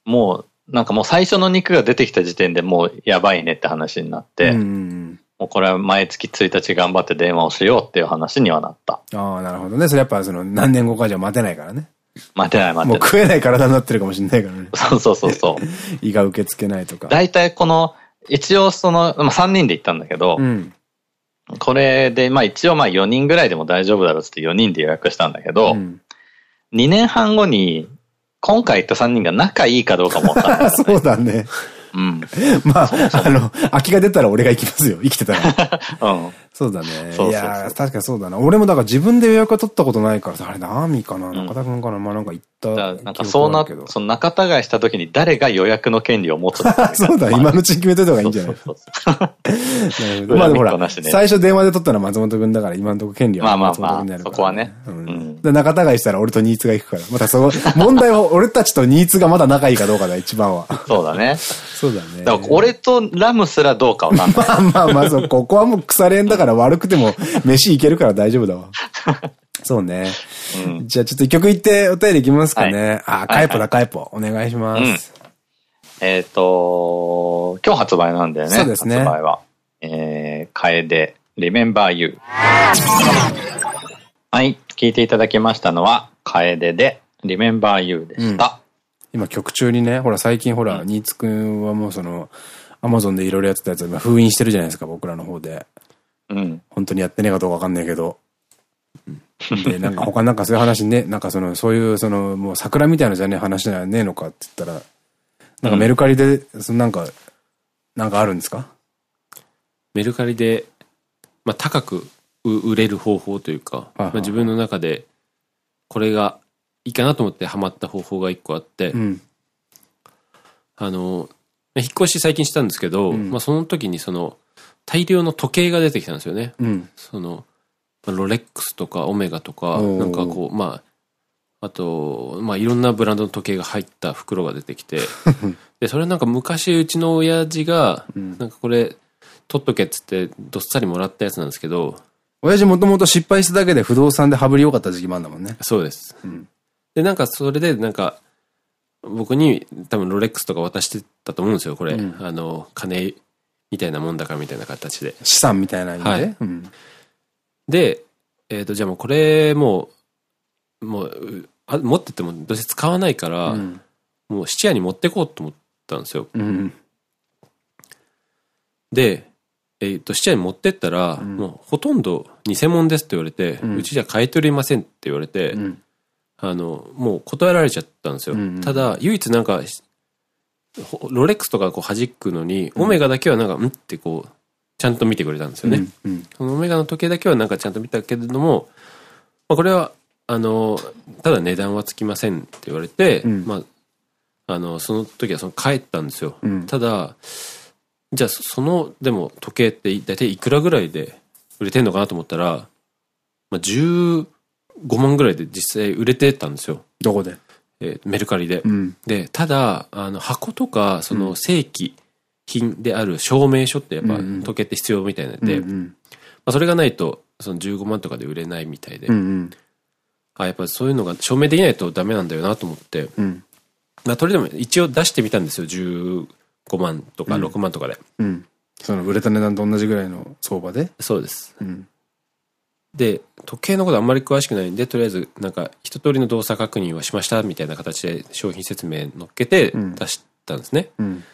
もう、なんかもう最初の肉が出てきた時点でもうやばいねって話になって、もうこれは毎月1日頑張って電話をしようっていう話にはなった。ああ、なるほどね。それやっぱその何年後かじゃ待てないからね。待てない待てない。もう食えない体になってるかもしれないからね。そうそうそうそう。胃が受け付けないとか。大体この、一応その、まあ、3人で行ったんだけど、うん、これで、まあ一応まあ4人ぐらいでも大丈夫だろうって4人で予約したんだけど、うん、2年半後に、今回行った3人が仲いいかどうかも分かんない、ね、そうだね。うん。まあ、あの、空きが出たら俺が行きますよ。生きてたら。うん。そうだね。いや確かにそうだな。俺もだから自分で予約は取ったことないからさ、あれ、ナーミーかな？中田くんかな？まあなんか行った。なんかそうな、その仲違いした時に誰が予約の権利を持つそうだ、今のうちに決めといた方がいいんじゃない？まあでもほら、最初電話で取ったのは松本くんだから今のところ権利は松本くんになるから。そこはね。で、仲違いしたら俺とニーツが行くから。またその、問題は 俺たちとニーツがまだ仲いいかどうかだ、一番は。そうだね。そうだね。だから俺とラムすらどうかわかんない。まあまあまあ、ここはもう腐れんだから悪くても 飯いけるから大丈夫だわ。そうね。うん、じゃあちょっと一曲言ってお便りいきますかね。はい、あ、カイポだ、カイポ。お願いします。うん、えっと、今日発売なんだよね。そうですね。発売は。えー、楓、Remember You。はい。聞いていただきましたのは、楓で Remember You でした。うん、今曲中にね、ほら最近ほら、新津くんはもうその、アマゾンでいろいろやってたやつ封印してるじゃないですか、僕らの方で。うん。本当にやってねえかどうかわかんないけど。で、なんか他なんかそういう話ね、なんかその、そういう、その、もう桜みたいなじゃねえ話じゃねえのかって言ったら、なんかメルカリで、そのなんか、なんかあるんですか？メルカリで、まあ高く売れる方法というか、まあ自分の中で、これがいいかなと思ってハマった方法が一個あって、うん、あの、引っ越し最近したんですけど、うん、まあその時にその、大量の時計が出てきたんですよね。うん、その、ロレックスとかオメガとか、なんかこう、まあ、あと、まあいろんなブランドの時計が入った袋が出てきて、で、それなんか昔うちの親父が、なんかこれ、取っとけっつってどっさりもらったやつなんですけど、親父もともと失敗しただけで不動産で羽振り良かった時期もあるんだもんね。そうです。うん、で、なんかそれでなんか、僕に多分ロレックスとか渡してたと思うんですよ、これ。うん、あの、金みたいなもんだからみたいな形で。資産みたいな意味で？はい、うん、で、えっ、ー、と、じゃあもうこれもう、もう、あ持っててもどうせ使わないから、うん、もう質屋に持ってこうと思ったんですよ。うん、で、えっ、ー、と、質屋に持ってったら、もうほとんど偽物ですって言われて、うちじゃ買い取りませんって言われて、あの、もう断られちゃったんですよ。ただ、唯一なんか、ロレックスとかこう弾くのに、オメガだけはなんか、んってこう、ちゃんと見てくれたんですよね。うんうん、そのオメガの時計だけはなんかちゃんと見たけれども、まあ、これは、あの、ただ値段はつきませんって言われて、うん、まあ、あの、その時はその帰ったんですよ。うん、ただ、じゃあその、でも時計って大体いくらぐらいで売れてんのかなと思ったら、まあ、15万ぐらいで実際売れてたんですよ。どこで？えー、メルカリで。うん、で、ただ、あの、箱とか、その正規品である証明書ってやっぱ時計って必要みたいなんで、まあ、それがないと、その15万とかで売れないみたいで、うんうん、あ、やっぱそういうのが証明できないとダメなんだよなと思って、うん、まあ、それでも一応出してみたんですよ、15万とか6万とかで。うん。その売れた値段と同じぐらいの相場で？そうです。うん。で、時計のことあんまり詳しくないんで、とりあえず、なんか、一通りの動作確認はしました、みたいな形で商品説明乗っけて出したんですね。うん。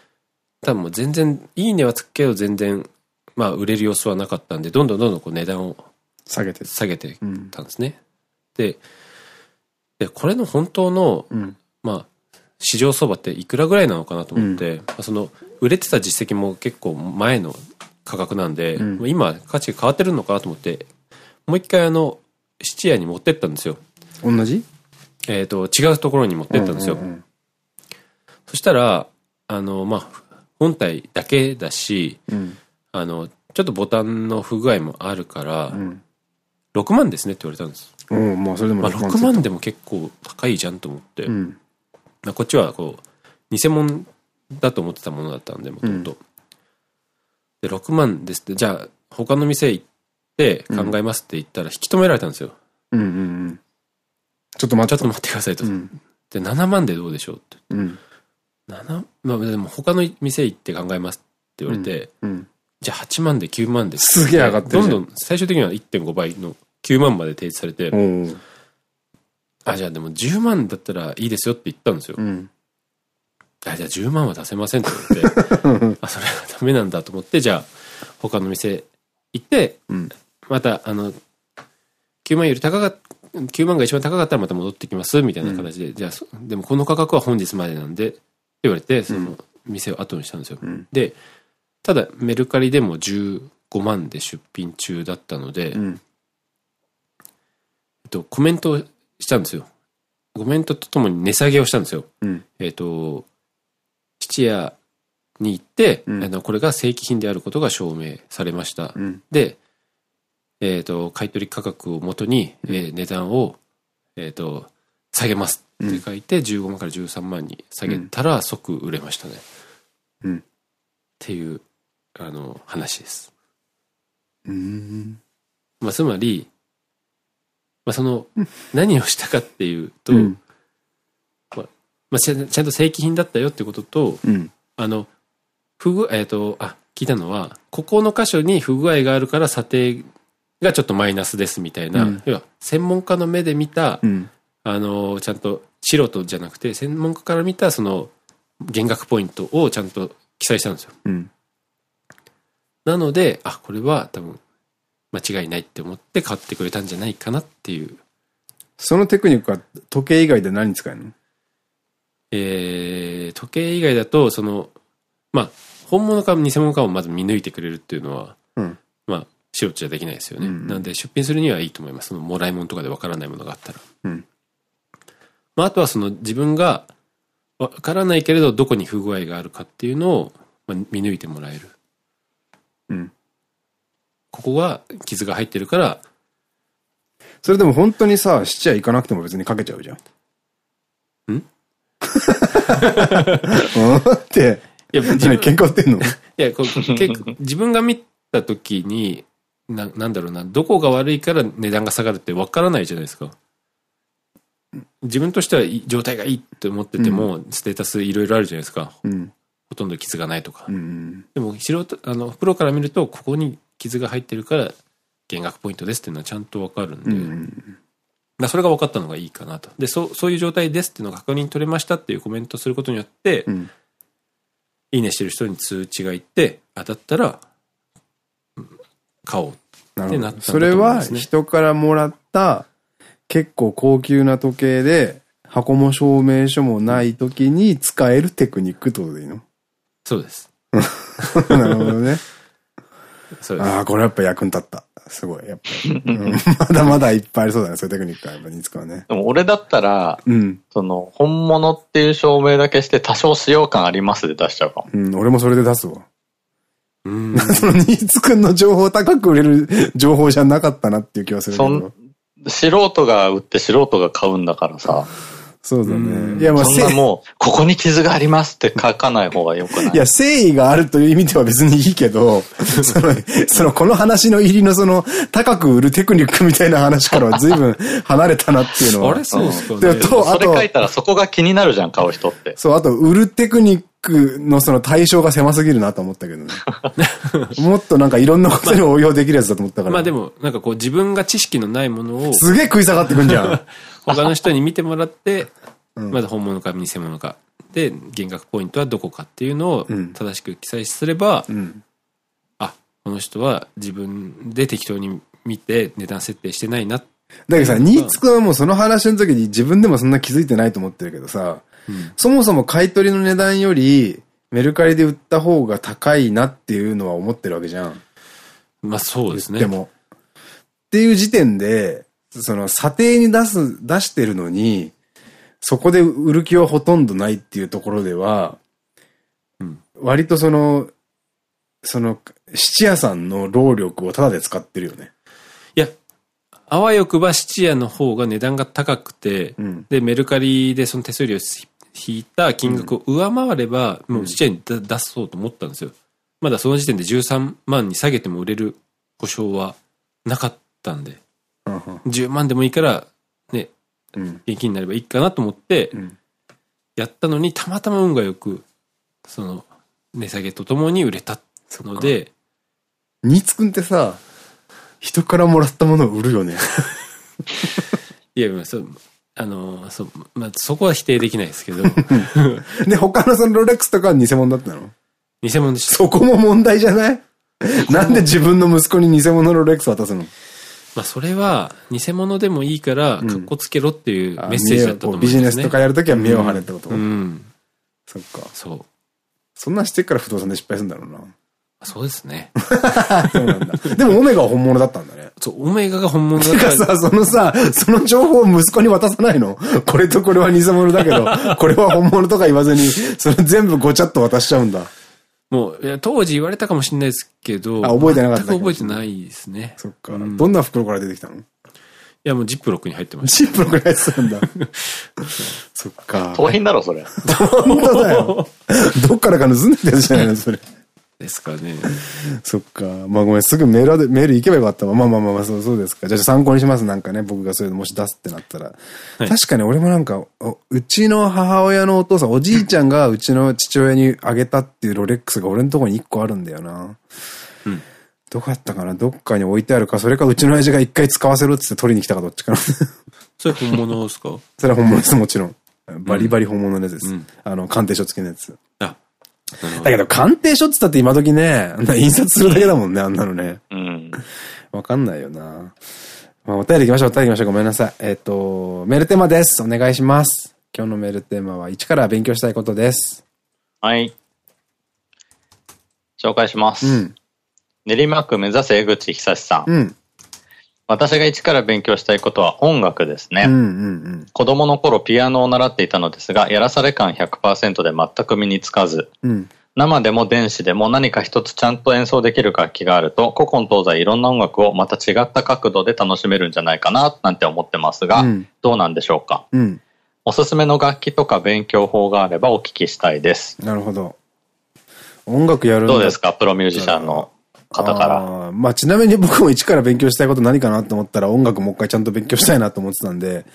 多分もう全然、いいねはつくけど、全然、まあ、売れる様子はなかったんで、どんどんどんどんこう値段を下げて、下げてたんですね。うん、で、で、これの本当の、うん、まあ、市場相場っていくらぐらいなのかなと思って、うん、その、売れてた実績も結構前の価格なんで、うん、今価値が変わってるのかなと思って、もう一回あの、質屋に持ってったんですよ。同じ？えっと、違うところに持ってったんですよ。そしたら、あの、まあ、本体だけだし、うん、あの、ちょっとボタンの不具合もあるから、うん、6万ですねって言われたんです。うん、まあそれでも6万。まあ6万でも結構高いじゃんと思って。うん、こっちはこう、偽物だと思ってたものだったんで、もともと。で、6万ですって、じゃあ他の店行って考えますって言ったら引き止められたんですよ。うんうんうん。ちょっと待って。ちょっと待ってくださいと。うん、で、7万でどうでしょうって。うん。7、まあでも他の店行って考えますって言われて、うん、じゃあ8万で9万です。すげえ上がってる。どんどん最終的には1.5倍の9万まで提示されて、あ、じゃあでも10万だったらいいですよって言ったんですよ。うん、あ、じゃあ10万は出せませんって言って、あ、それはダメなんだと思って、じゃあ他の店行って、うん、また、あの、9万より高かった、9万が一番高かったらまた戻ってきます、みたいな形で、うん、じゃあ、でもこの価格は本日までなんで、って言われて、その、店を後にしたんですよ。うん、で、ただ、メルカリでも15万で出品中だったので、うん、えっと、コメントしたんですよ。コメントとともに値下げをしたんですよ。うん、えっと、質屋に行って、うん、あの、これが正規品であることが証明されました。うん、で、えっ、ー、と、買取価格をもとに、うん、えー、値段を、えっ、ー、と、下げますって書いて、15万から13万に下げたら即売れましたね。うん。っていう、あの、話です。うん。まあ、つまり、まあ、その、何をしたかっていうと、まあ、まあ、ちゃんと正規品だったよってことと、あの、不具合、えっ、ー、と、あ、聞いたのは、ここの箇所に不具合があるから査定がちょっとマイナスですみたいな、うん、要は専門家の目で見た、うん、あの、ちゃんと素人じゃなくて、専門家から見たその減額ポイントをちゃんと記載したんですよ。うん、なので、あ、これは多分間違いないって思って買ってくれたんじゃないかなっていう。そのテクニックは時計以外で何に使えるの？えー、時計以外だと、その、まあ、本物か偽物かをまず見抜いてくれるっていうのは、素人じゃできないですよね。うんうん、なんで出品するにはいいと思います。そのもらい物とかでわからないものがあったら。うん、まあ、あとはその自分がわからないけれどどこに不具合があるかっていうのを、まあ、見抜いてもらえる。うん。ここが傷が入ってるから、それでも本当にさ、質屋行かなくても別にかけちゃうじゃん。ん？って、いや、喧嘩売ってんの？いや、こ結構、自分が見た時に、な、なんだろうな、どこが悪いから値段が下がるってわからないじゃないですか。自分としては状態がいいって思ってても、うん、ステータスいろいろあるじゃないですか。うん、ほとんど傷がないとか。うん、でも、素人、あの、プロから見ると、ここに傷が入ってるから、減額ポイントですっていうのはちゃんとわかるんで。うんだそれが分かったのがいいかなと。で、そう、そういう状態ですっていうのが確認取れましたっていうコメントすることによって、うん、いいねしてる人に通知がいって、当たったら、買おうってなった、それは人からもらった結構高級な時計で、箱も証明書もない時に使えるテクニックってことでいいの？そうです。なるほどね。ああ、これやっぱ役に立った。すごい、やっぱり。うん、まだまだいっぱいありそうだね、そういうテクニックは、やっぱり、つかはね。でも俺だったら、うん。その、本物っていう証明だけして多少使用感ありますで出しちゃうかも。うん、俺もそれで出すわ。うん。その、ニーツくんの情報高く売れる情報じゃなかったなっていう気はするけど。素人が売って素人が買うんだからさ。そうだね。いや、まあ、そんなもう、ここに傷がありますって書かない方がよくないいや、誠意があるという意味では別にいいけど、その、その、この話の入りのその、高く売るテクニックみたいな話からは随分離れたなっていうのは。あれそうですかね。と、あと。それ書いたらそこが気になるじゃん、買う人って。そう、あと、売るテクニックのその対象が狭すぎるなと思ったけどね。もっとなんかいろんなことに応用できるやつだと思ったから。まあでも、なんかこう自分が知識のないものを。すげえ食い下がってくんじゃん。他の人に見てもらって、まず本物か偽物か。で、減額ポイントはどこかっていうのを正しく記載すれば、うん、あ、この人は自分で適当に見て値段設定してないな。だけどさ、ニーツくんはもうその話の時に自分でもそんな気づいてないと思ってるけどさ、うん、そもそも買い取りの値段よりメルカリで売った方が高いなっていうのは思ってるわけじゃん。まあそうですね。でも。っていう時点で、その査定に出す、出してるのに、そこで売る気はほとんどないっていうところでは、うん、割とその、その、質屋さんの労力をタダで使ってるよね。いや、あわよくば質屋の方が値段が高くて、うん、で、メルカリでその手数料引いた金額を上回れば、うん、もう質屋に出そうと思ったんですよ。まだその時点で13万に下げても売れる保証はなかったんで、10万でもいいから現金になればいいかなと思って、やったのに、たまたま運がよく、その、値下げとともに売れたので。ニーツくんってさ、人からもらったものを売るよね。いや、そう、あの、そう、まあ、そこは否定できないですけど。で、他のそのロレックスとかは偽物だったの？偽物でした。そこも問題じゃない？なんで自分の息子に偽物のロレックス渡すの？まあそれは偽物でもいいから、かっこつけろっていうメッセージだったと思うんですね。ビジネスとかやるときは目を張れってこと？うん。そっか。そう。そんなしてから不動産で失敗するんだろうな。そうですね。そうなんだ。でもオメガは本物だったんだね。そう、オメガが本物だった。かさ、そのさ、その情報を息子に渡さないの？これとこれは偽物だけど、これは本物とか言わずに、それ全部ごちゃっと渡しちゃうんだ。もう、いや、当時言われたかもしれないですけど。あ、覚えてなかった。覚えてないですね。そっか。うん、どんな袋から出てきたの？いや、もうジップロックに入ってました。ジップロックに入ってたんだ。そっか。盗品だろ、それ。本当だよ。どっからか盗んでたやつじゃないの、それ。ですかね。そっか。まあごめん、すぐメールメール行けばよかったわ。まあまあまあまあ、そうそうですか。じゃあ参考にします。なんかね、僕がそういうのもし出すってなったら。はい、確かに俺もなんか、うちの母親のお父さん、おじいちゃんがうちの父親にあげたっていうロレックスが俺のところに一個あるんだよな。うん。どこやったかな？どっかに置いてあるか、それかうちの親父が一回使わせろって取りに来たかどっちかな。それ本物ですか？それは本物です、もちろん。バリバリ本物のやつです。うん、あの、鑑定書付きのやつ。あ、だけど鑑定書って言ったって今時ね、印刷するだけだもんね、あんなのね。うん。わかんないよな。まあ、お便り行きましょう、お便り行きましょう。ごめんなさい。えっ、と、メールテーマです。お願いします。今日のメールテーマは、1から勉強したいことです。はい。紹介します。うん。練馬区目指せ江口久さん。うん。私が一から勉強したいことは音楽ですね。子供の頃ピアノを習っていたのですが、やらされ感100%で全く身につかず、うん、生でも電子でも何か一つちゃんと演奏できる楽器があると、古今東西いろんな音楽をまた違った角度で楽しめるんじゃないかな、なんて思ってますが、うん、どうなんでしょうか、うん、おすすめの楽器とか勉強法があればお聞きしたいです。なるほど。音楽やるどうですか？プロミュージシャンの方から。まあちなみに僕も一から勉強したいこと何かなと思ったら音楽もう一回ちゃんと勉強したいなと思ってたんで、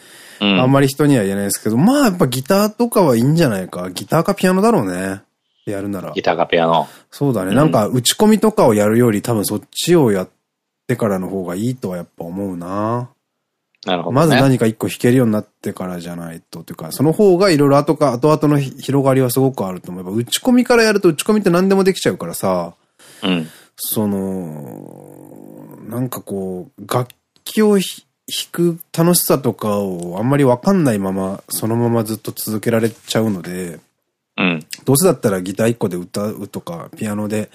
うん、あんまり人には言えないですけど、まあやっぱギターとかはいいんじゃないか。ギターかピアノだろうね。やるなら。ギターかピアノ。そうだね。うん、なんか打ち込みとかをやるより多分そっちをやってからの方がいいとはやっぱ思うな。なるほど、ね、まず何か一個弾けるようになってからじゃないと。というか、その方がいろいろ後か、後々の広がりはすごくあると思えば、打ち込みからやると打ち込みって何でもできちゃうからさ。うん。その、なんかこう、楽器を弾く楽しさとかをあんまりわかんないまま、そのままずっと続けられちゃうので、うん。どうせだったらギター1個で歌うとか、ピアノで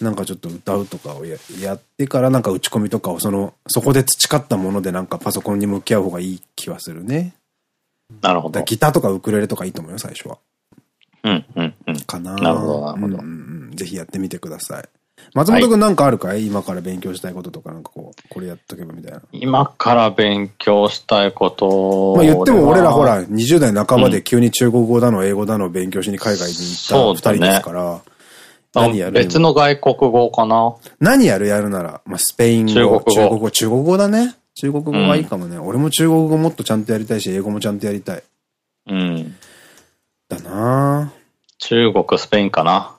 なんかちょっと歌うとかをややってからなんか打ち込みとかをその、そこで培ったものでなんかパソコンに向き合う方がいい気はするね。なるほど。ギターとかウクレレとかいいと思うよ、最初は。うんうんうん。かななるほど、なるほど。うんうん、ぜひやってみてください。松本くんなんかあるかい、はい、今から勉強したいこととか、なんかこう、これやっとけばみたいな。今から勉強したいことまあ言っても俺らほら、20代半ばで急に中国語だの、英語だの勉強しに海外に行った二人ですから。何やる？別の外国語かな？何やる？やるなら、まあ、スペイン語、中国語、中国語、中国語だね。中国語がいいかもね。うん、俺も中国語もっとちゃんとやりたいし、英語もちゃんとやりたい。うん。だな中国、スペインかな？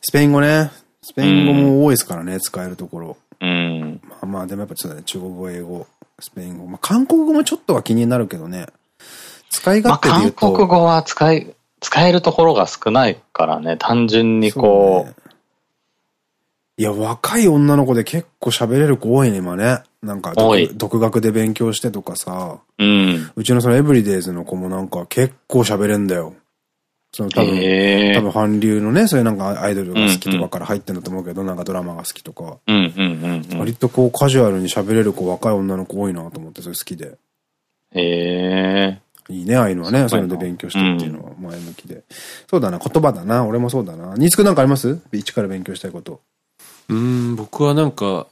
スペイン語ね。スペイン語も多いですからね、うん、使えるところ。うん。まあまあ、でもやっぱそうだね、中国語、英語、スペイン語。まあ韓国語もちょっとは気になるけどね。使い勝手で言うと。まあ、韓国語は使い、使えるところが少ないからね、単純にこう。うね、いや、若い女の子で結構喋れる子多いね、今ね。なんか独学で勉強してとかさ。うん。うちのそのエブリデイズの子もなんか結構喋れんだよ。その多分、多分韓流のね、そういうなんかアイドルが好きとかから入ってんだと思うけど、うんうん、なんかドラマが好きとか。割とこうカジュアルに喋れる子、若い女の子多いなと思って、それ好きで。へえ。いいね、ああいうのはね。そういうので勉強してっていうのは前向きで。うん、そうだな、言葉だな。俺もそうだな。ニーツくなんかあります？一から勉強したいこと。うん、僕はなんか、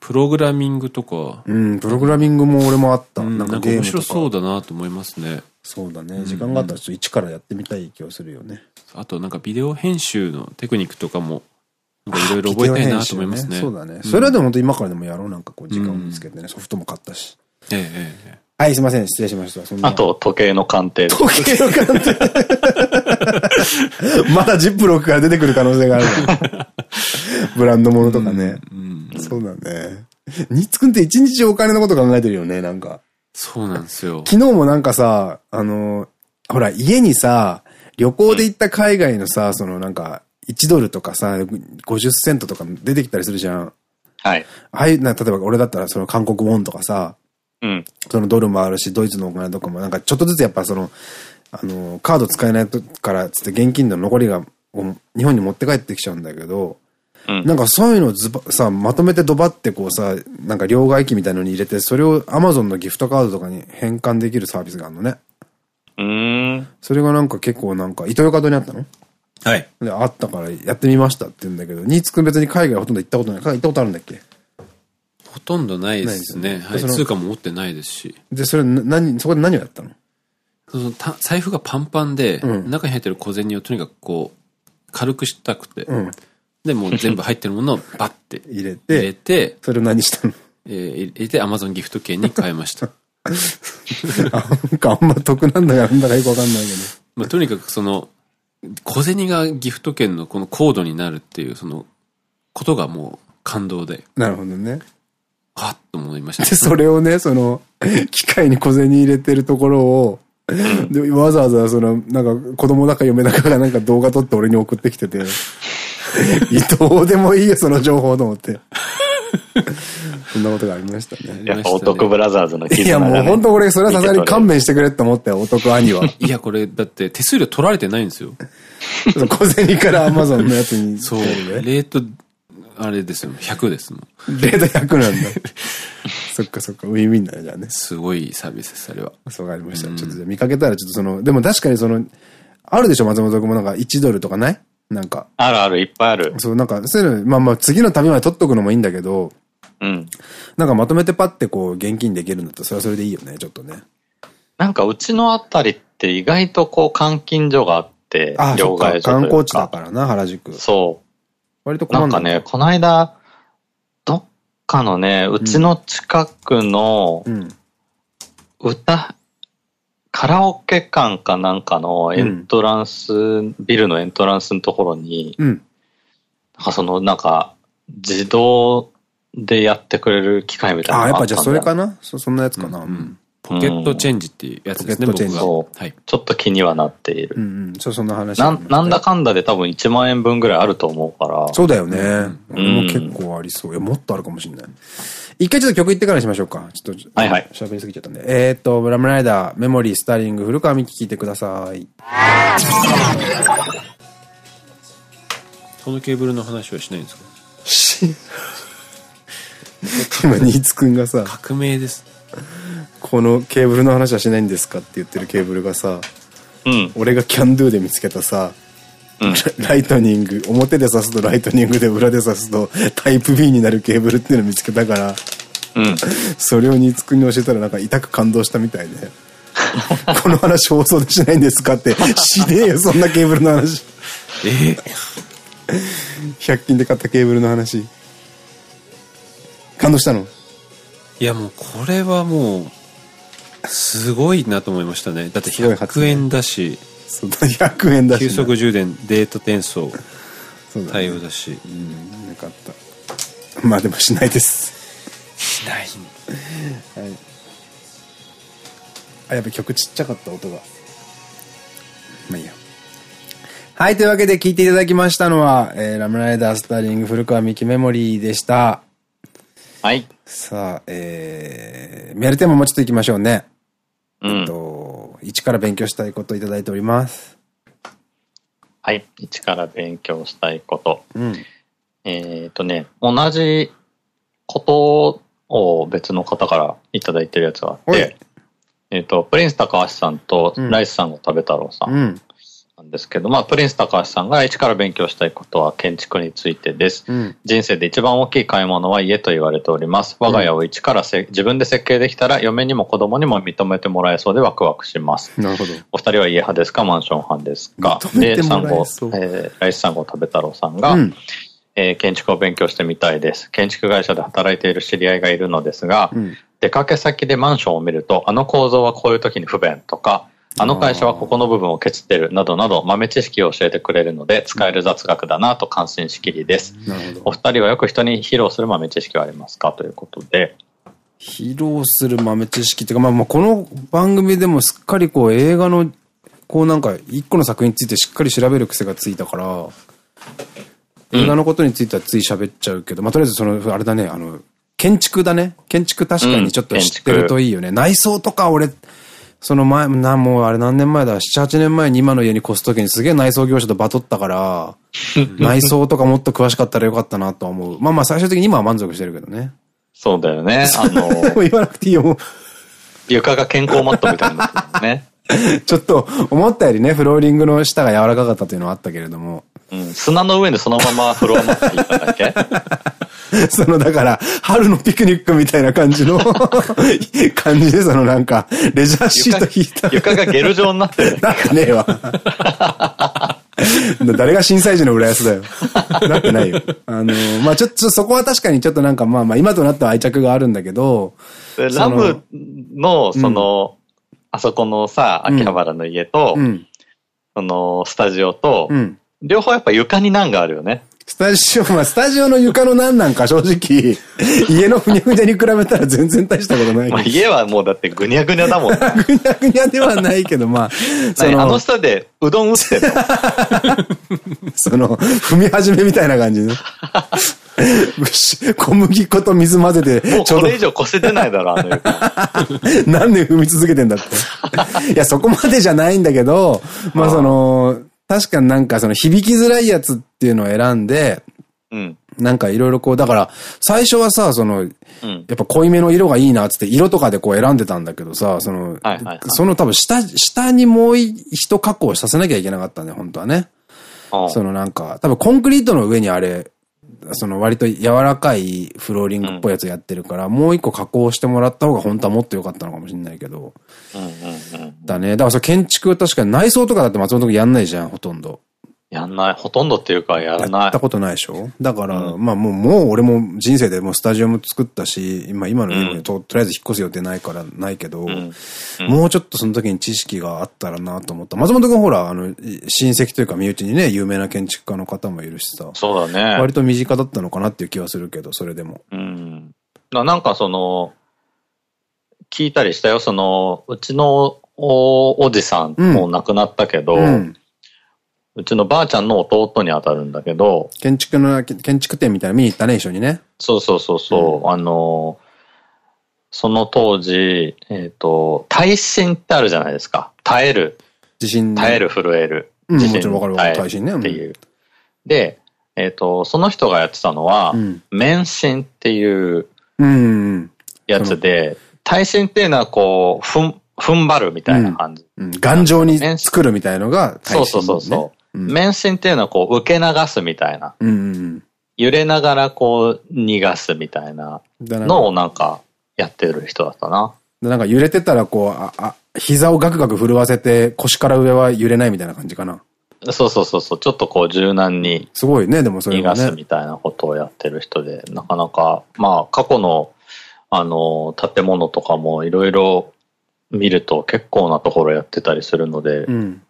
プログラミングとか。うん、プログラミングも俺もあった。うん、なんか面白そうだなと思いますね。そうだね。時間があったらちょっと一からやってみたい気がするよね。あとなんかビデオ編集のテクニックとかも、いろいろ覚えたいなと思いますね。そうだね。それはでも本当今からでもやろう。なんかこう時間を見つけてね。ソフトも買ったし。ええええ。はい、すいません。失礼しました。あと、時計の鑑定。時計の鑑定。まだジップロックから出てくる可能性がある。ブランド物とかね。そうだね。ニッツくんって一日お金のこと考えてるよね、なんか。そうなんですよ。昨日もなんかさ、あの、ほら、家にさ、旅行で行った海外のさ、そのなんか、1ドルとかさ、50セントとか出てきたりするじゃん。はい。ああいう、な、例えば俺だったらその韓国ウォンとかさ、うん。そのドルもあるし、ドイツのお金とかもなんかちょっとずつやっぱその、あの、カード使えないからつって現金の残りが日本に持って帰ってきちゃうんだけど、なんかそういうのずば、さ、まとめてドバってこうさ、なんか両替機みたいのに入れて、それを Amazon のギフトカードとかに変換できるサービスがあるのね。うん。それがなんか結構なんか、イトヨカドにあったの？はい。で、あったからやってみましたって言うんだけど、ニーツくん別に海外ほとんど行ったことない。行ったことあるんだっけ？ほとんどないですね。はい。通貨も持ってないですし。で、それ何、そこで何をやったの？その財布がパンパンで、うん、中に入ってる小銭をとにかくこう、軽くしたくて、うん、で、もう全部入ってるものをバッて入れて、入れて、それを何したの？えー、入れて Amazon ギフト券に変えました。なんかあんま得なんだかなんだかよくわかんないけど。まあとにかくその、小銭がギフト券のこのコードになるっていう、その、ことがもう感動で。なるほどね。はっと思いました、で、それをね、その、機械に小銭入れてるところを、でわざわざその、なんか子供だか嫁だかがなんか動画撮って俺に送ってきてて、どうでもいいよ、その情報と思って。そんなことがありましたね。やっぱ、お得ブラザーズのいや、もう本当俺、それはさすがに勘弁してくれって思ったよ、お得兄は。いや、これ、だって手数料取られてないんですよ。小銭からアマゾンのやつに。そう。レート、あれですよ、100ですもん。レート100なんだ。そっかそっか、ウィンウィンだね、じゃあね。すごいサービスです、あれは。そうがありました。ちょっと見かけたら、ちょっとその、でも確かにその、あるでしょ、松本君もなんか1ドルとかない？なんか。あるある、いっぱいある。そう、なんか、そういうの、まあまあ、次の旅まで取っとくのもいいんだけど、うん。なんかまとめてパってこう、現金できるんだったら、それはそれでいいよね、ちょっとね。なんか、うちのあたりって意外とこう、監禁所があって、あ両替所観光地だからな、原宿。そう。割と困なんかね、この間、どっかのね、うちの近くの、歌、カラオケ館かなんかのエントランス、うん、ビルのエントランスのところに、うん、なんかそのなんか自動でやってくれる機械みたいなああ、やっぱじゃあそれかな？そそんなやつかな、うん、ポケットチェンジっていうやつですね、ポケットチェンジ。そう。はい。ちょっと気にはなっている。うんうん。そう、そんな話な。なんだかんだで多分1万円分ぐらいあると思うから。そうだよね。俺も結構ありそう。いや、もっとあるかもしれない。一回ちょっと曲行ってからにしましょうか。ちょっと、はいはい。喋りすぎちゃったんで。えー、っと、 RAM RIDER、メモリー、 starring、フルカワミキ聞いてください。このケーブルの話はしないんですか？し、今、新津くんがさ、革命です。このケーブルの話はしないんですかって言ってるケーブルがさ、うん。俺がキャンドゥで見つけたさ、うん。ライトニング、表で挿すとライトニングで裏で挿すとタイプ B になるケーブルっていうのを見つけたから、うん。それを新津くんに教えたらなんか痛く感動したみたいで、この話放送でしないんですかって、しねえよ、そんなケーブルの話。え100均で買ったケーブルの話。感動したの？いやもうこれはもう、すごいなと思いましたね。だって100円だし、そうだ、100円だし。急速充電、データ転送そうだね対応だし。うん、よかった。まあでもしないです。しない。はい。あ、やっぱ曲ちっちゃかった、音が。まあいいや。はい、というわけで聴いていただきましたのは、えー、ラムライダースターリング古川美樹メモリーでした。はい。さあ、えー、メールテーマもうちょっと行きましょうね。うんえっ。と、一から勉強したいことをいただいております。はい。一から勉強したいこと。うん。えっとね、同じことを別の方からいただいてるやつがあっはいて、えっと、プリンス高橋さんとうんライスさんを食べ太郎さんうん。なんですけど、まあ、プリンス高橋さんが一から勉強したいことは建築についてです。うん。人生で一番大きい買い物は家と言われております。我が家を一からせ、自分で設計できたら嫁にも子供にも認めてもらえそうでワクワクします。なるほど。お二人は家派ですか？マンション派ですか？で、3号えー、ライス3号食べ太郎さんが、うん。えー建築を勉強してみたいです。建築会社で働いている知り合いがいるのですが、うん。出かけ先でマンションを見ると、あの構造はこういう時に不便とか、あの会社はここの部分を削ってるなどなど豆知識を教えてくれるので使える雑学だなと感心しきりです。お二人はよく人に披露する豆知識はありますかということで。披露する豆知識っていうか、まあ、まあこの番組でもすっかりこう映画の、こうなんか一個の作品についてしっかり調べる癖がついたから、映画のことについてはつい喋っちゃうけど、まあとりあえずその、あれだね、あの、建築だね。建築確かにちょっと知ってるといいよね。内装とか俺、その前、な、もうあれ何年前だ ?7、8年前に今の家に越すときにすげえ内装業者とバトったから、内装とかもっと詳しかったらよかったなとは思う。まあまあ最終的に今は満足してるけどね。そうだよね。あの、もう言わなくていいよ、もう。床が健康マットみたいになってるね。ちょっと思ったよりね、フローリングの下が柔らかかったというのはあったけれども。うん、砂の上でそのままフロアマット引いただけ その、だから、春のピクニックみたいな感じの 感じで、そのなんか、レジャーシート引いた。床がゲル状になってる。なってねえわ。誰が震災時の浦安だよ。なってないよ。あの、まあちょっとそこは確かにちょっとなんかまあまあ今となっては愛着があるんだけど、でラムの、その、あそこのさ、秋葉原の家と、うん。その、スタジオと、うん。両方やっぱ床に難があるよね。スタジオ、まあスタジオの床の何なんか正直、家のふにゃふにゃに比べたら全然大したことないまあ、。家はもうだってぐにゃぐにゃだもんな。ぐにゃぐにゃではないけど、まあ、そ何あのの、下でうどん打って その、踏み始めみたいな感じね。小麦粉と水混ぜて、ちょうどもうこれ以上腰出ないだろ、あの床。何年踏み続けてんだって。いや、そこまでじゃないんだけど、まあその、確かになんかその響きづらいやつっていうのを選んで、うん。なんかいろいろこう、だから、最初はさ、その、うん。やっぱ濃いめの色がいいなっつって色とかでこう選んでたんだけどさ、その、その多分下、下にもう一加工させなきゃいけなかったんだよ、本当はね。あそのなんか、多分コンクリートの上にあれ、その割と柔らかいフローリングっぽいやつやってるから、もう一個加工してもらった方が本当はもっと良かったのかもしれないけど。うんうんうん。だね。だからそれ建築確かに内装とかだって松本君やんないじゃん、ほとんど。やんない。ほとんどっていうか、やらないやった。ことないでしょ？だから、うんまあもう、もう俺も人生でもうスタジオも作ったし、今、今の家うんにと、とりあえず引っ越す予定ないからないけど、うんもうちょっとその時に知識があったらなと思った。松本君ほら、あの、親戚というか身内にね、有名な建築家の方もいるしさ。そうだね。割と身近だったのかなっていう気はするけど、それでも。うん。ななんかその、聞いたりしたよ。その、うちのおおじさん、うんもう亡くなったけど、う。うんちのばあちゃんの弟に当たるんだけど、建築の、建築店みたいなの見に行ったね、一緒にね。そうそうそうそう、あの、その当時、えっ、と、耐震ってあるじゃないですか。耐える。地震、耐える、震える。うん、もちろんわかるわ。耐震ね。っていう。で、えっ、と、その人がやってたのは、免震っていうやつで、耐震っていうのはこう、ふん、踏ん張るみたいな感じ。頑丈に作るみたいのが耐震、そうそうそう免震っていうのはこう、受け流すみたいな。揺れながらこう、逃がすみたいなのをなんか、やってる人だったな。なんか揺れてたらこう、あ、あ、膝をガクガク震わせて腰から上は揺れないみたいな感じかな。そうそうそうそう、ちょっとこう柔軟に。すごいね、でもそれ、ね、逃がすみたいなことをやってる人で、なかなか、まあ過去の、あの、建物とかもいろいろ見ると結構なところやってたりするので、うん、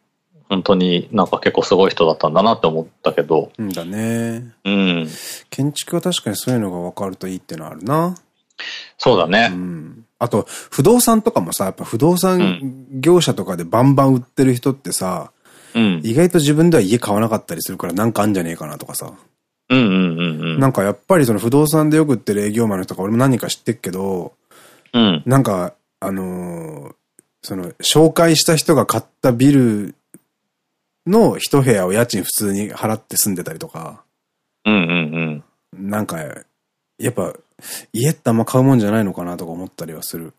本当になんか結構すごい人だったんだなって思ったけど。うんだね。うん。建築は確かにそういうのが分かるといいってのはあるな。そうだね。うん。あと、不動産とかもさ、やっぱ不動産業者とかでバンバン売ってる人ってさ、うん、意外と自分では家買わなかったりするからなんかあんじゃねえかなとかさ。うんうんうんうん。なんかやっぱりその不動産でよく売ってる営業マンの人とか俺も何人か知ってっけど、うん。なんか、あのー、その、紹介した人が買ったビルの一部屋を家賃普通に払って住んでたりとか。うんうんうん。なんか、やっぱ、家ってあんま買うもんじゃないのかなとか思ったりはする。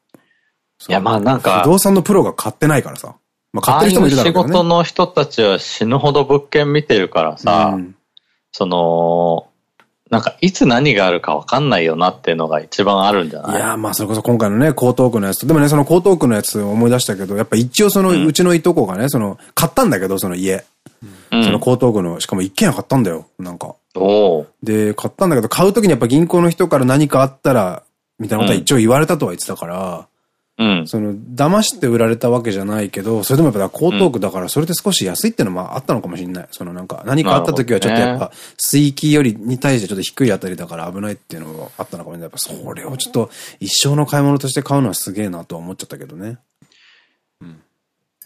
いや、まあなんか。不動産のプロが買ってないからさ。まあ買ってる人もいるだろうけど、ね、仕事の人たちは死ぬほど物件見てるからさ、うん、その、なんか、いつ何があるか分かんないよなっていうのが一番あるんじゃない？いや、まあ、それこそ今回のね、江東区のやつ。でもね、その江東区のやつを思い出したけど、やっぱ一応その、うちのいとこがね、その、買ったんだけど、その家。うん、その江東区の、しかも一軒家買ったんだよ、なんか。で、買ったんだけど、買うときにやっぱ銀行の人から何かあったら、みたいなことは一応言われたとは言ってたから、うん、その、騙して売られたわけじゃないけど、それでもやっぱ江東区だから、それで少し安いってのもあったのかもしれない。そのなんか、何かあった時はちょっとやっぱ、水域よりに対してちょっと低いあたりだから危ないっていうのがあったのかもしれない。やっぱそれをちょっと一生の買い物として買うのはすげえなとは思っちゃったけどね。うん。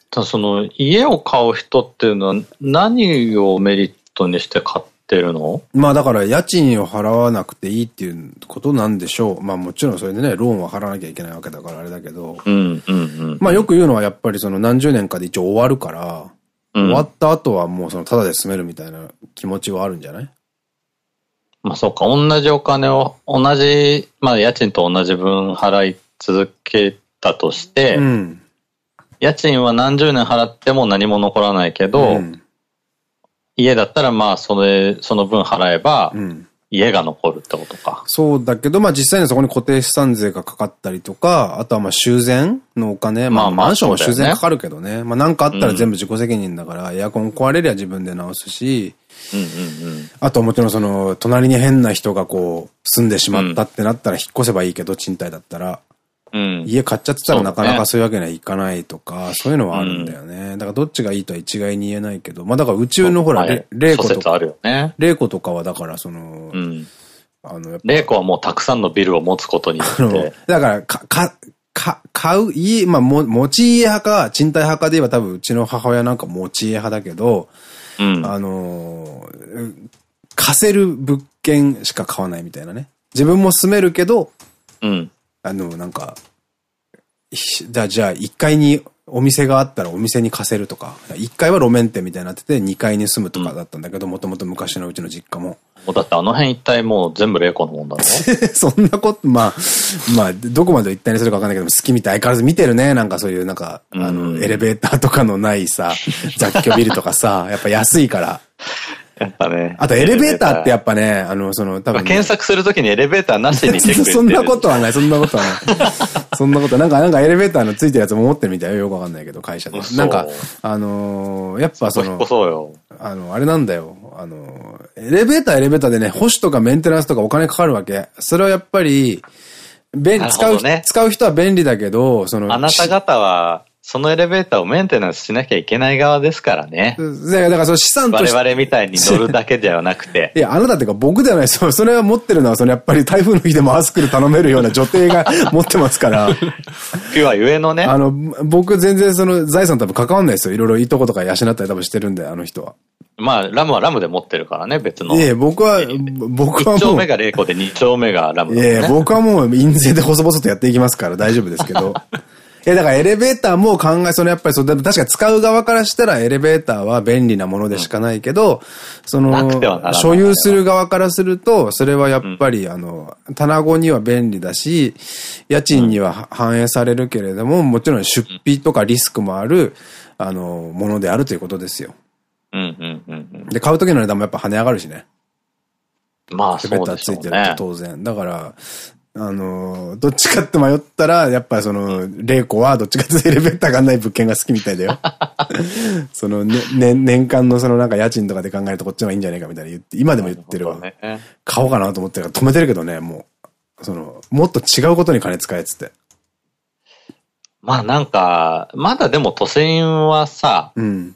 ただその、家を買う人っていうのは何をメリットにして買っってるの？まあだから家賃を払わなくていいっていうことなんでしょう。まあもちろんそれでね、ローンは払わなきゃいけないわけだからあれだけど。まあよく言うのはやっぱりその何十年かで一応終わるから、うん、終わった後はもうそのただで住めるみたいな気持ちはあるんじゃない？まあそうか、同じお金を、同じ、まあ家賃と同じ分払い続けたとして、うん、家賃は何十年払っても何も残らないけど、うん家だったらまあ、それ、その分払えば、家が残るってことか。そうだけど、まあ実際にそこに固定資産税がかかったりとか、あとはまあ修繕のお金、まあマンションは修繕かかるけどね。まあなんかあったら全部自己責任だから、エアコン壊れりゃ自分で直すし、あともちろんその、隣に変な人がこう、住んでしまったってなったら引っ越せばいいけど、賃貸だったら。うん、家買っちゃってたらなかなかそういうわけにはいかないとか、そういうのはあるんだよね。だからどっちがいいとは一概に言えないけど、まあだから宇宙のほら、レイコとか、レイコとかはだからその、うん、あの、レイコはもうたくさんのビルを持つことによって。だから、か、か、か、買う家、まあ、も、持ち家派か、賃貸派かで言えば多分うちの母親なんか持ち家派だけど、うん、あの貸せる物件しか買わないみたいなね。自分も住めるけど、うん。あの、なんか、じゃあ、じゃあ、1階にお店があったらお店に貸せるとか、1階は路面店みたいになってて、2階に住むとかだったんだけど、もともと昔のうちの実家も。もうだってあの辺一帯もう全部霊魂のもんだろ そんなこと、まあ、まあ、どこまで一体にするかわかんないけど、好きみたい。相変わらず見てるね。なんかそういう、なんか、あの、エレベーターとかのないさ、雑居ビルとかさ、やっぱ安いから。やっぱね。あとエレベーターってやっぱね、あの、その、多分、検索するときにエレベーターなしに そんなことはない、そんなことはない。そんなことなんか、なんかエレベーターのついてるやつも持ってるみたいよ。よくわかんないけど、会社で。なんか、あのー、やっぱその、そうよ。あの、あれなんだよ。あのー、エレベーターエレベーターでね、保守とかメンテナンスとかお金かかるわけ。それはやっぱり、便、使う、ね、使う人は便利だけど、その、あなた方は、そのエレベーターをメンテナンスしなきゃいけない側ですからね。だからその資産として。我々みたいに乗るだけではなくて。いや、あなたっていうか僕ではないですよ。それは持ってるのは、そのやっぱり台風の日でもアスクル頼めるような女帝が持ってますから。ピュアゆえのね。あの、僕全然その財産と多分関わんないですよ。いろいろいとことか養ったり多分してるんで、あの人は。まあ、ラムはラムで持ってるからね、別の。いや、僕は、僕はもう。1丁目が0個で2丁目がラム、ね。いや僕はもう印税で細々とやっていきますから大丈夫ですけど。え、だからエレベーターも考え、そのやっぱりそう、確かに使う側からしたらエレベーターは便利なものでしかないけど、うん、その、所有する側からすると、それはやっぱり、うん、あの、棚子には便利だし、家賃には反映されるけれども、もちろん出費とかリスクもある、あの、ものであるということですよ。で、買う時の値段もやっぱ跳ね上がるしね。まあ、そうですね。ついてると当然。だから、あの、どっちかって迷ったら、やっぱりその、玲子はどっちかってエレベーターがない物件が好きみたいだよ。その、ね、ね、年間のそのなんか家賃とかで考えるとこっちの方がいいんじゃないかみたいな言って、今でも言ってるわ。ね、買おうかなと思ってるから止めてるけどね、もう。その、もっと違うことに金使えっつって。まあなんか、まだでも都心はさ、うん。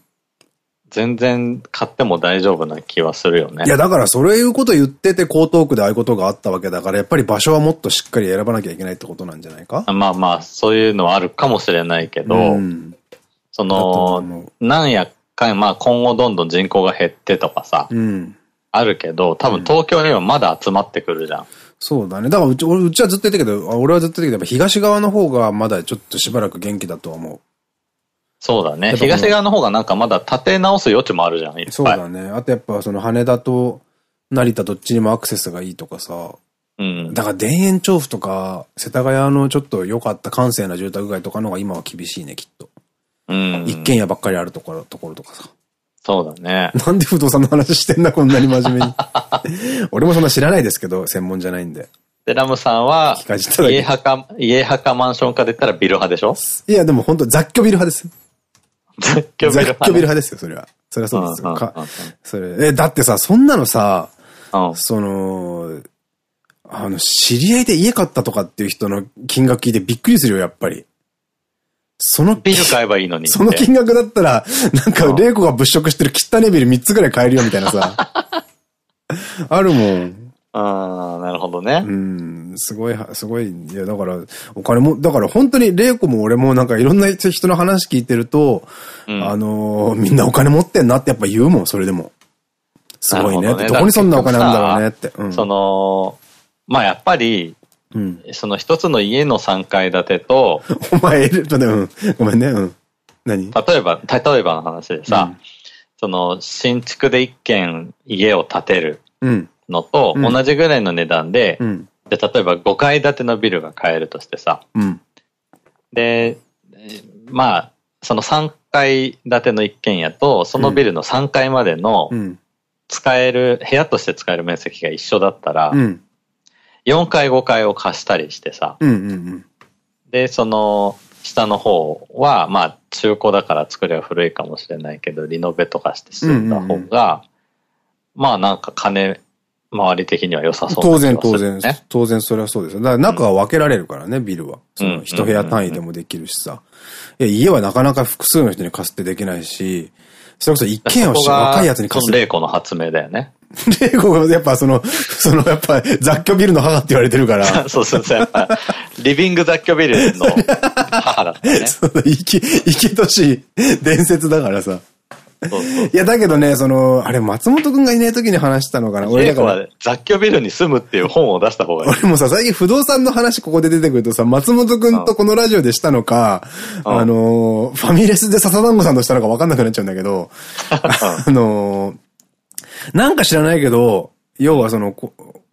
全然買っても大丈夫な気はするよね。いや、だからそういうこと言ってて江東区でああいうことがあったわけだから、やっぱり場所はもっとしっかり選ばなきゃいけないってことなんじゃないか？まあまあ、そういうのはあるかもしれないけど、うん、その、なんやかん、まあ今後どんどん人口が減ってとかさ、うん、あるけど、多分東京にはまだ集まってくるじゃん。そうだね。だからうち、うちはずっと言ってるけど、俺はずっと言ってるけど、東側の方がまだちょっとしばらく元気だと思う。そうだね。東側の方がなんかまだ立て直す余地もあるじゃん、いっぱい。そうだね。あとやっぱその羽田と成田どっちにもアクセスがいいとかさ。うん。だから田園調布とか、世田谷のちょっと良かった閑静な住宅街とかの方が今は厳しいね、きっと。うん。一軒家ばっかりあるところ、ところとかさ。そうだね。なんで不動産の話してんだ、こんなに真面目に。俺もそんな知らないですけど、専門じゃないんで。で、ラムさんは、家派か、家派かマンションかで言ったらビル派でしょ？いや、でも本当雑居ビル派です。雑居ビル派、雑居ビル派ですよ、それは。それはそうですよ。か、それ、え、だってさ、そんなのさ、その、あの、知り合いで家買ったとかっていう人の金額聞いてびっくりするよ、やっぱり。その、ビル買えばいいのに。その金額だったら、なんか、玲子が物色してる汚いビル3つぐらい買えるよ、みたいなさ。あるもん。ああ、なるほどね。うん、すごい、すごい、いや、だから、お金も、だから本当に、玲子も俺もなんかいろんな人の話聞いてると、うん、あのー、みんなお金持ってんなってやっぱ言うもん、それでも。すごいね。どねどこにそんなお金あるんだろうねって。うん、その、まあやっぱり、うん、その一つの家の3階建てと、お前、うん、ごめんね、うん。何？例えば、例えばの話でさ、うん、その、新築で一軒家を建てる。うんのと同じぐらいの値段で、うん、で例えば5階建てのビルが買えるとしてさ、うん、で、まあ、その3階建ての一軒家と、そのビルの3階までの使える、部屋として使える面積が一緒だったら、4階5階を貸したりしてさ、で、その、下の方は、まあ、中古だから作りは古いかもしれないけど、リノベとかして住んだ方が、まあなんか金周り的には良さそう、ね、当然当然。当然それはそうですよ。だから中は分けられるからね、ビルは。その一部屋単位でもできるしさ。家はなかなか複数の人に貸すってできないし、それこそ一軒家を若いやつに貸す。玲子の発明だよね。玲子がやっぱその、そのやっぱ雑居ビルの母って言われてるから。そうそうそう、やっぱ、リビング雑居ビルの母だったね。そう、生き、生きとしい伝説だからさ。いや、だけどね、その、あれ、松本くんがいない時に話したのかな俺だから。雑居ビルに住むっていう本を出した方がいい。俺もさ、最近不動産の話ここで出てくるとさ、松本くんとこのラジオでしたのか、あの、ファミレスで笹団子さんとしたのか分かんなくなっちゃうんだけど、あの、なんか知らないけど、要はその、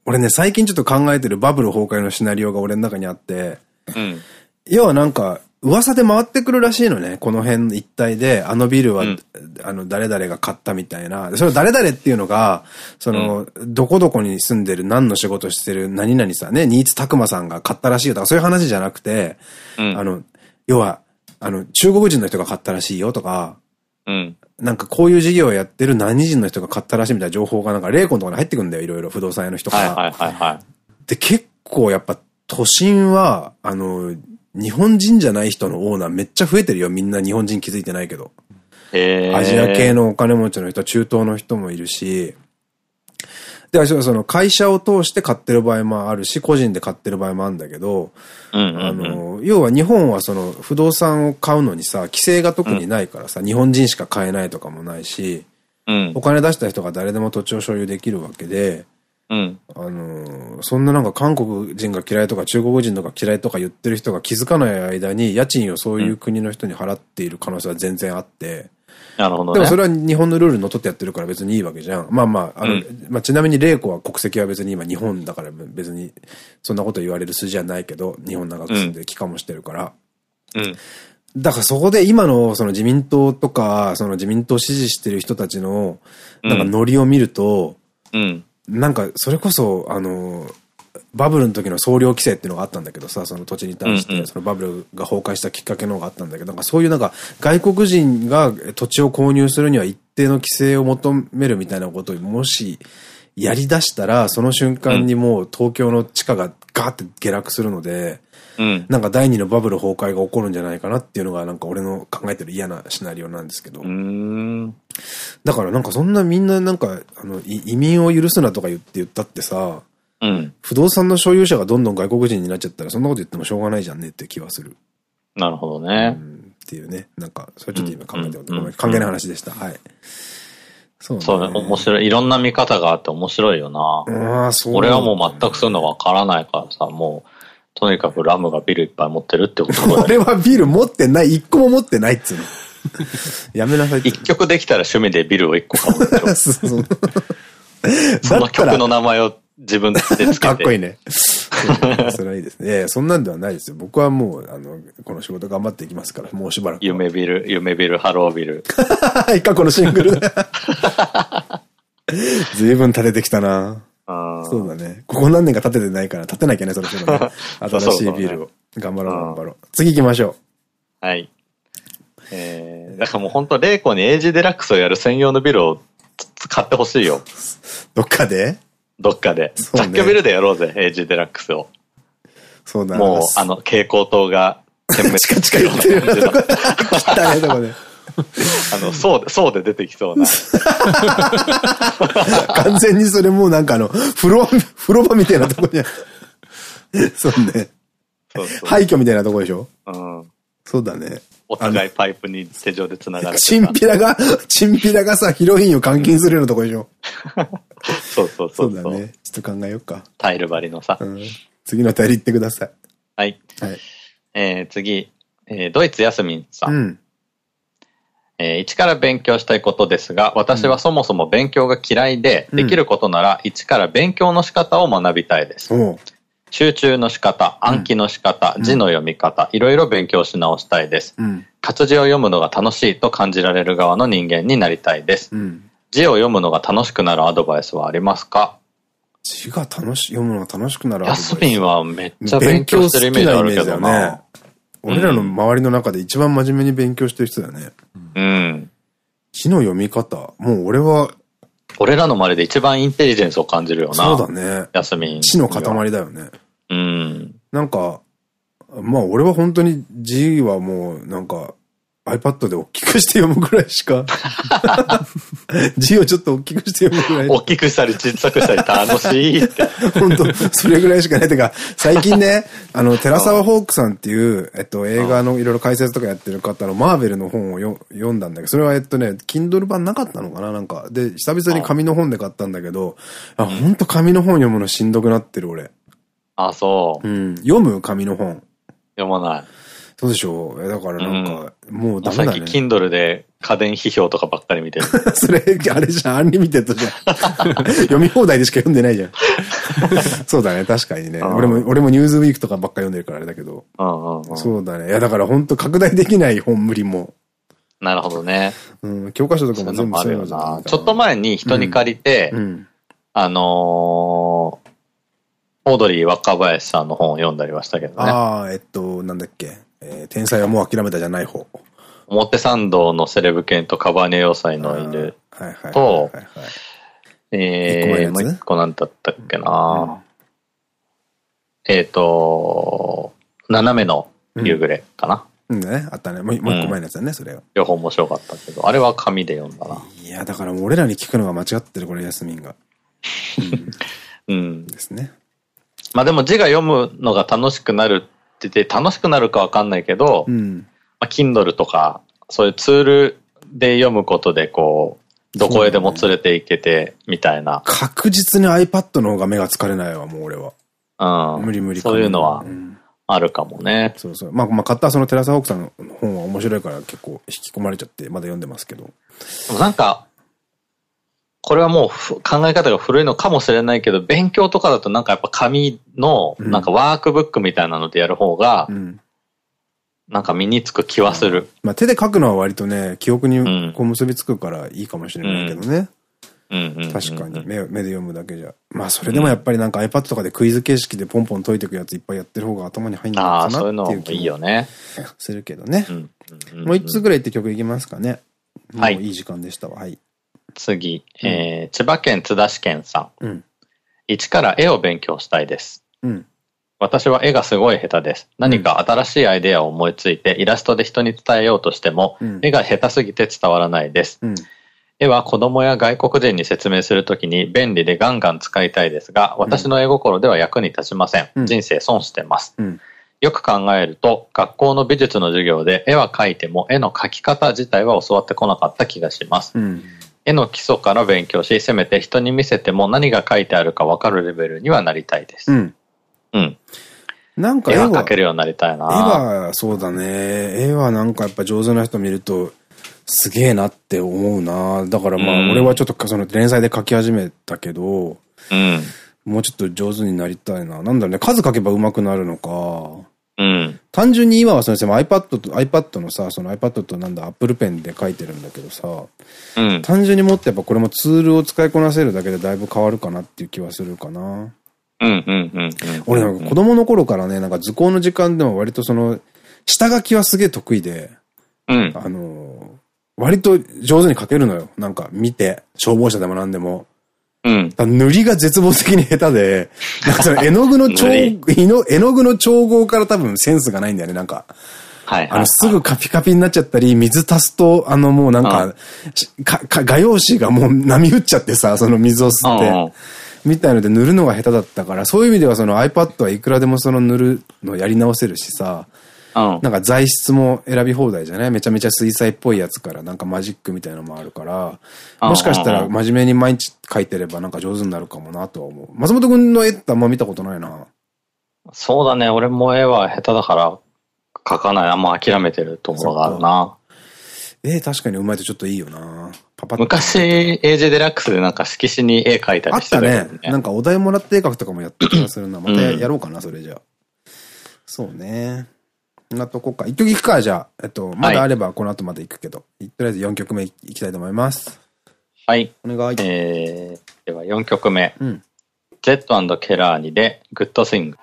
俺ね、最近ちょっと考えてるバブル崩壊のシナリオが俺の中にあって、うん、要はなんか、噂で回ってくるらしいのね。この辺一帯で、あのビルは、うん、あの、誰々が買ったみたいな。その誰々っていうのが、その、うん、どこどこに住んでる、何の仕事してる、何々さ、ね、新津拓馬さんが買ったらしいよとか、そういう話じゃなくて、うん、あの、要は、あの、中国人の人が買ったらしいよとか、うん、なんかこういう事業をやってる何人の人が買ったらしいみたいな情報がなんか、霊魂とかに入ってくんだよ、いろいろ不動産屋の人から。で、結構やっぱ都心は、あの、日本人じゃない人のオーナーめっちゃ増えてるよ。みんな日本人気づいてないけど。アジア系のお金持ちの人、中東の人もいるし、で、その会社を通して買ってる場合もあるし、個人で買ってる場合もあるんだけど、あの、要は日本はその不動産を買うのにさ、規制が特にないからさ、うん、日本人しか買えないとかもないし、うん、お金出した人が誰でも土地を所有できるわけで、うん、あの、そんななんか韓国人が嫌いとか中国人とか嫌いとか言ってる人が気づかない間に家賃をそういう国の人に払っている可能性は全然あって、なるほど、ね、でもそれは日本のルールにのっとってやってるから別にいいわけじゃん。まあまあ、あの、うん、まあちなみに玲子は国籍は別に今日本だから別にそんなこと言われる筋じゃないけど、日本長く住んで帰化もしてるから。うん。だからそこで今のその自民党とか、その自民党支持してる人たちの、なんかノリを見ると、うん。なんかそれこそ、あの、バブルの時の総量規制っていうのがあったんだけどさ、その土地に対して、そのバブルが崩壊したきっかけのがあったんだけど、なんかそういうなんか外国人が土地を購入するには一定の規制を求めるみたいなことをもしやり出したら、その瞬間にもう東京の地価がガーって下落するので、うん、なんか第二のバブル崩壊が起こるんじゃないかなっていうのがなんか俺の考えてる嫌なシナリオなんですけど。だからなんかそんなみんななんかあの移民を許すなとか言って言ったってさ、うん。不動産の所有者がどんどん外国人になっちゃったら、そんなこと言ってもしょうがないじゃんねって気はする。なるほどね。うん、っていうね。なんか、それちょっと今考えてごめん。関係ない話でした。はい。そうね。そうね。面白い。いろんな見方があって面白いよな。ああ、そう、俺はもう全くそういうのわからないからさ、もう、とにかくラムがビルいっぱい持ってるってことだ俺はビル持ってない。一個も持ってないっつうの。やめなさい一曲できたら趣味でビルを一個買う。その曲の名前を自分でつけて。かっこいいね。それはいいですね。そんなんではないですよ。僕はもう、あの、この仕事頑張っていきますから、もうしばらく。夢ビル、夢ビル、ハロービル。過去のシングル。随分立ててきたなそうだね。ここ何年か立ててないから、立てなきゃね、そろそろ、ね。新しいビルを。頑張ろう、頑張ろう。次行きましょう。はい。えー、だからもう本当、レイコにエイジデラックスをやる専用のビルを買ってほしいよ。どっかで？どっかで。雑居ビルでやろうぜ、エイジデラックスを。そうだね。もう、あの、蛍光灯が点滅チカチカ言ってる。汚いとこで。あの、そうで、そうで出てきそうな。完全にそれもうなんかあの、風呂、風呂場みたいなとこじゃん。そうね。そうそう廃墟みたいなとこでしょ？うん。そうだね。お互いパイプに手錠で繋がる。チンピラが、チンピラがさ、ヒロインを監禁するようなとこでしょ？そうそうそう。そうだね。ちょっと考えようか。タイル張りのさ。うん、次のタイル行ってください。はい。はい。えー、次、えー、ドイツヤスミンさん。うん、えー、一から勉強したいことですが、私はそもそも勉強が嫌いで、うん、できることなら一から勉強の仕方を学びたいです。集中の仕方、暗記の仕方、うん、字の読み方、いろいろ勉強し直したいです。うん、活字を読むのが楽しいと感じられる側の人間になりたいです。うん、字を読むのが楽しくなるアドバイスはありますか？字が楽し、読むのが楽しくなるアドバイス。ヤスミンはめっちゃ勉強してるイメージあるけどね。俺らの周りの中で一番真面目に勉強してる人だよね。うん。字の読み方。もう俺は、俺らの周りで一番インテリジェンスを感じるよな。そうだね。ヤスミン。字の塊だよね。うん。なんか、まあ俺は本当に字はもうなんか iPad で大きくして読むぐらいしか 字をちょっと大きくして読むぐらい。大きくしたり小さくしたり楽しいって。本当それぐらいしかない。てか、最近ね、あの、寺沢ホークさんっていう、えっと、映画のいろいろ解説とかやってる方のマーベルの本を読んだんだけど、それはえっとね、Kindle 版なかったのかな？なんか。で、久々に紙の本で買ったんだけど、あ、本当紙の本読むのしんどくなってる俺。あ、そう。うん。読む？紙の本。読まない。そうでしょう？だからなんか、もうダメだね。最近 Kindle で家電批評とかばっかり見てる。それ、あれじゃん、アンリミテッドじゃん。読み放題でしか読んでないじゃん。そうだね、確かにね。俺も、俺もニューズウィークとかばっか読んでるからあれだけど。そうだね。いや、だから本当拡大できない本無理も。なるほどね。うん、教科書とかも全部そういうのじゃちょっと前に人に借りて、あのオードリー若林さんの本を読んだりはしたけどね。ああ、えっと、なんだっけ？えー、天才はもう諦めたじゃない方。表参道のセレブ犬とカバーネ要塞の犬と、えー、もう一個なんだったっけな、うん、えっと、斜めの夕暮れかな。うんね、あったね。もう一個前のやつだね、それが。両方面白かったけど、あれは紙で読んだな。いや、だから俺らに聞くのが間違ってる、これ、ヤスミンが。うん。ですね。まあでも字が読むのが楽しくなるってて、楽しくなるかわかんないけど、うん、まあ Kindle とか、そういうツールで読むことで、こう、どこへでも連れて行けて、みたいな、ね。確実に iPad の方が目が疲れないわ、もう俺は。うん。無理無理そういうのは、あるかもね。そうそう。まあ、まあ、買ったそのテラサホークさんの本は面白いから結構引き込まれちゃってまだ読んでますけど。なんか、これはもう考え方が古いのかもしれないけど、勉強とかだとなんかやっぱ紙の、なんかワークブックみたいなのでやる方が、なんか身につく気はする。うん、まあ手で書くのは割とね、記憶にこう結びつくからいいかもしれないけどね。確かに目目で読むだけじゃ。まあそれでもやっぱりなんか iPad とかでクイズ形式でポンポン解いていくやついっぱいやってる方が頭に入んないかなっていう気も。ああ、そういうのいいよね。するけどね。もう一つぐらいって曲いきますかね。はい。いい時間でしたわ。はい。次、えー、千葉県津田市県さん。うん。一から絵を勉強したいです。うん。私は絵がすごい下手です。何か新しいアイデアを思いついてイラストで人に伝えようとしても、うん、絵が下手すぎて伝わらないです。うん絵は子供や外国人に説明するときに便利でガンガン使いたいですが、私の絵心では役に立ちません。うん、人生損してます。うん、よく考えると、学校の美術の授業で絵は描いても絵の描き方自体は教わってこなかった気がします。うん、絵の基礎から勉強し、せめて人に見せても何が書いてあるかわかるレベルにはなりたいです。うん。うん。なんか絵は描けるようになりたいな。絵は、そうだね。絵はなんかやっぱ上手な人見ると、すげえなって思うな。だからまあ、俺はちょっとその連載で書き始めたけど、うん、もうちょっと上手になりたいな。なんだろうね、数書けば上手くなるのか。うん、単純に今はその iPad と、iPad のさ、その iPad となんだ、Apple Pen で書いてるんだけどさ、うん、単純にもってやっぱこれもツールを使いこなせるだけでだいぶ変わるかなっていう気はするかな。俺なんか子供の頃からね、なんか図工の時間でも割とその、下書きはすげえ得意で、うん、あの、割と上手に描けるのよ。なんか見て、消防車でも何でも。うん。塗りが絶望的に下手で、なんかその絵の具の調、絵の具の調合から多分センスがないんだよね、なんか。はい。あの、すぐカピカピになっちゃったり、水足すと、あのもうなんか、か、か、画用紙がもう波打っちゃってさ、その水を吸って。みたいので塗るのが下手だったから、そういう意味ではその iPad はいくらでもその塗るのやり直せるしさ、なんか材質も選び放題じゃない？めちゃめちゃ水彩っぽいやつからなんかマジックみたいなのもあるから、もしかしたら真面目に毎日描いてればなんか上手になるかもなとは思う。松本くんの絵ってあんま見たことないな。そうだね。俺も絵は下手だから描かない。あんま諦めてるところがあるな。絵確かにうまいとちょっといいよな。パパ昔、エージェデラックスでなんか色紙に絵描いたりしてたね。あったね。なんかお題もらって絵描くとかもやった気がするな。またやろうかな、それじゃあ。そうね。なとこか。一曲いくか、じゃあ。えっと、まだあればこの後まで行くけど。はい、とりあえず4曲目いきたいと思います。はい。お願い。えー、では4曲目。うん。 Zedd & Kehlani で Good Thing。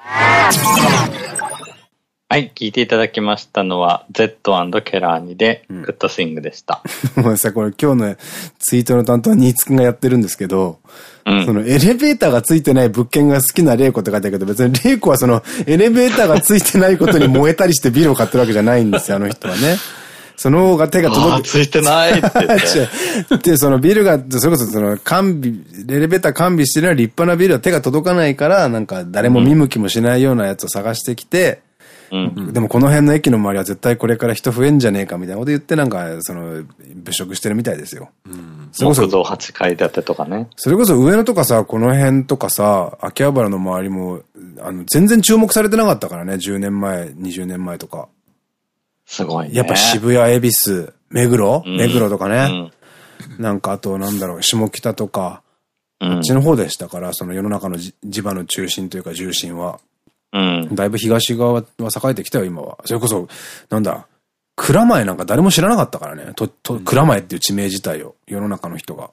はい、聞いていただきましたのは、Z& ケラーニで、グッドスイングでした。もうさ、これ今日のツイートの担当はニーツくんがやってるんですけど、うん、そのエレベーターがついてない物件が好きな玲子って書いてあるけど、別に玲子はそのエレベーターがついてないことに燃えたりしてビルを買ってるわけじゃないんですよ、あの人はね。その方が手が届く。ついてないって言って。で、そのビルが、それこそその完備、エレベーター完備してる立派なビルは手が届かないから、なんか誰も見向きもしないようなやつを探してきて、でもこの辺の駅の周りは絶対これから人増えんじゃねえかみたいなこと言ってなんか、その、物色してるみたいですよ。うん。それこそ。木造8階建てとかね。それこそ上野とかさ、この辺とかさ、秋葉原の周りも、あの、全然注目されてなかったからね、10年前、20年前とか。すごいね。やっぱ渋谷、恵比寿、目黒、目黒とかね。なんかあと、なんだろう、下北とか、こっちの方でしたから、その世の中の地場の中心というか重心は。うん。だいぶ東側は栄えてきたよ、今は。それこそ、なんだ、蔵前なんか誰も知らなかったからね。と、と、蔵前っていう地名自体を、世の中の人が。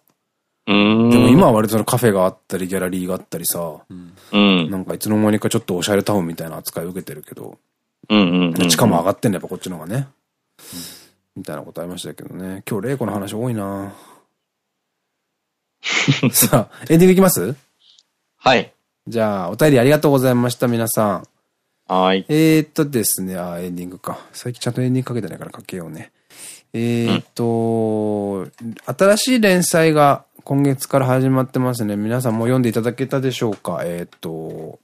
うん。でも今は割とそのカフェがあったり、ギャラリーがあったりさ、うん。なんかいつの間にかちょっとおしゃれタウンみたいな扱いを受けてるけど、うんうん。地価も上がってんだ、やっぱこっちの方がね。みたいなことありましたけどね。今日、玲子の話多いな さあ、エンディングいきます？はい。じゃあ、お便りありがとうございました、皆さん。はい。えー、っとですね、あ、エンディングか。最近ちゃんとエンディングかけてないからかけようね。えー、っと、うん、新しい連載が今月から始まってますね。皆さんも読んでいただけたでしょうか？えー、っと、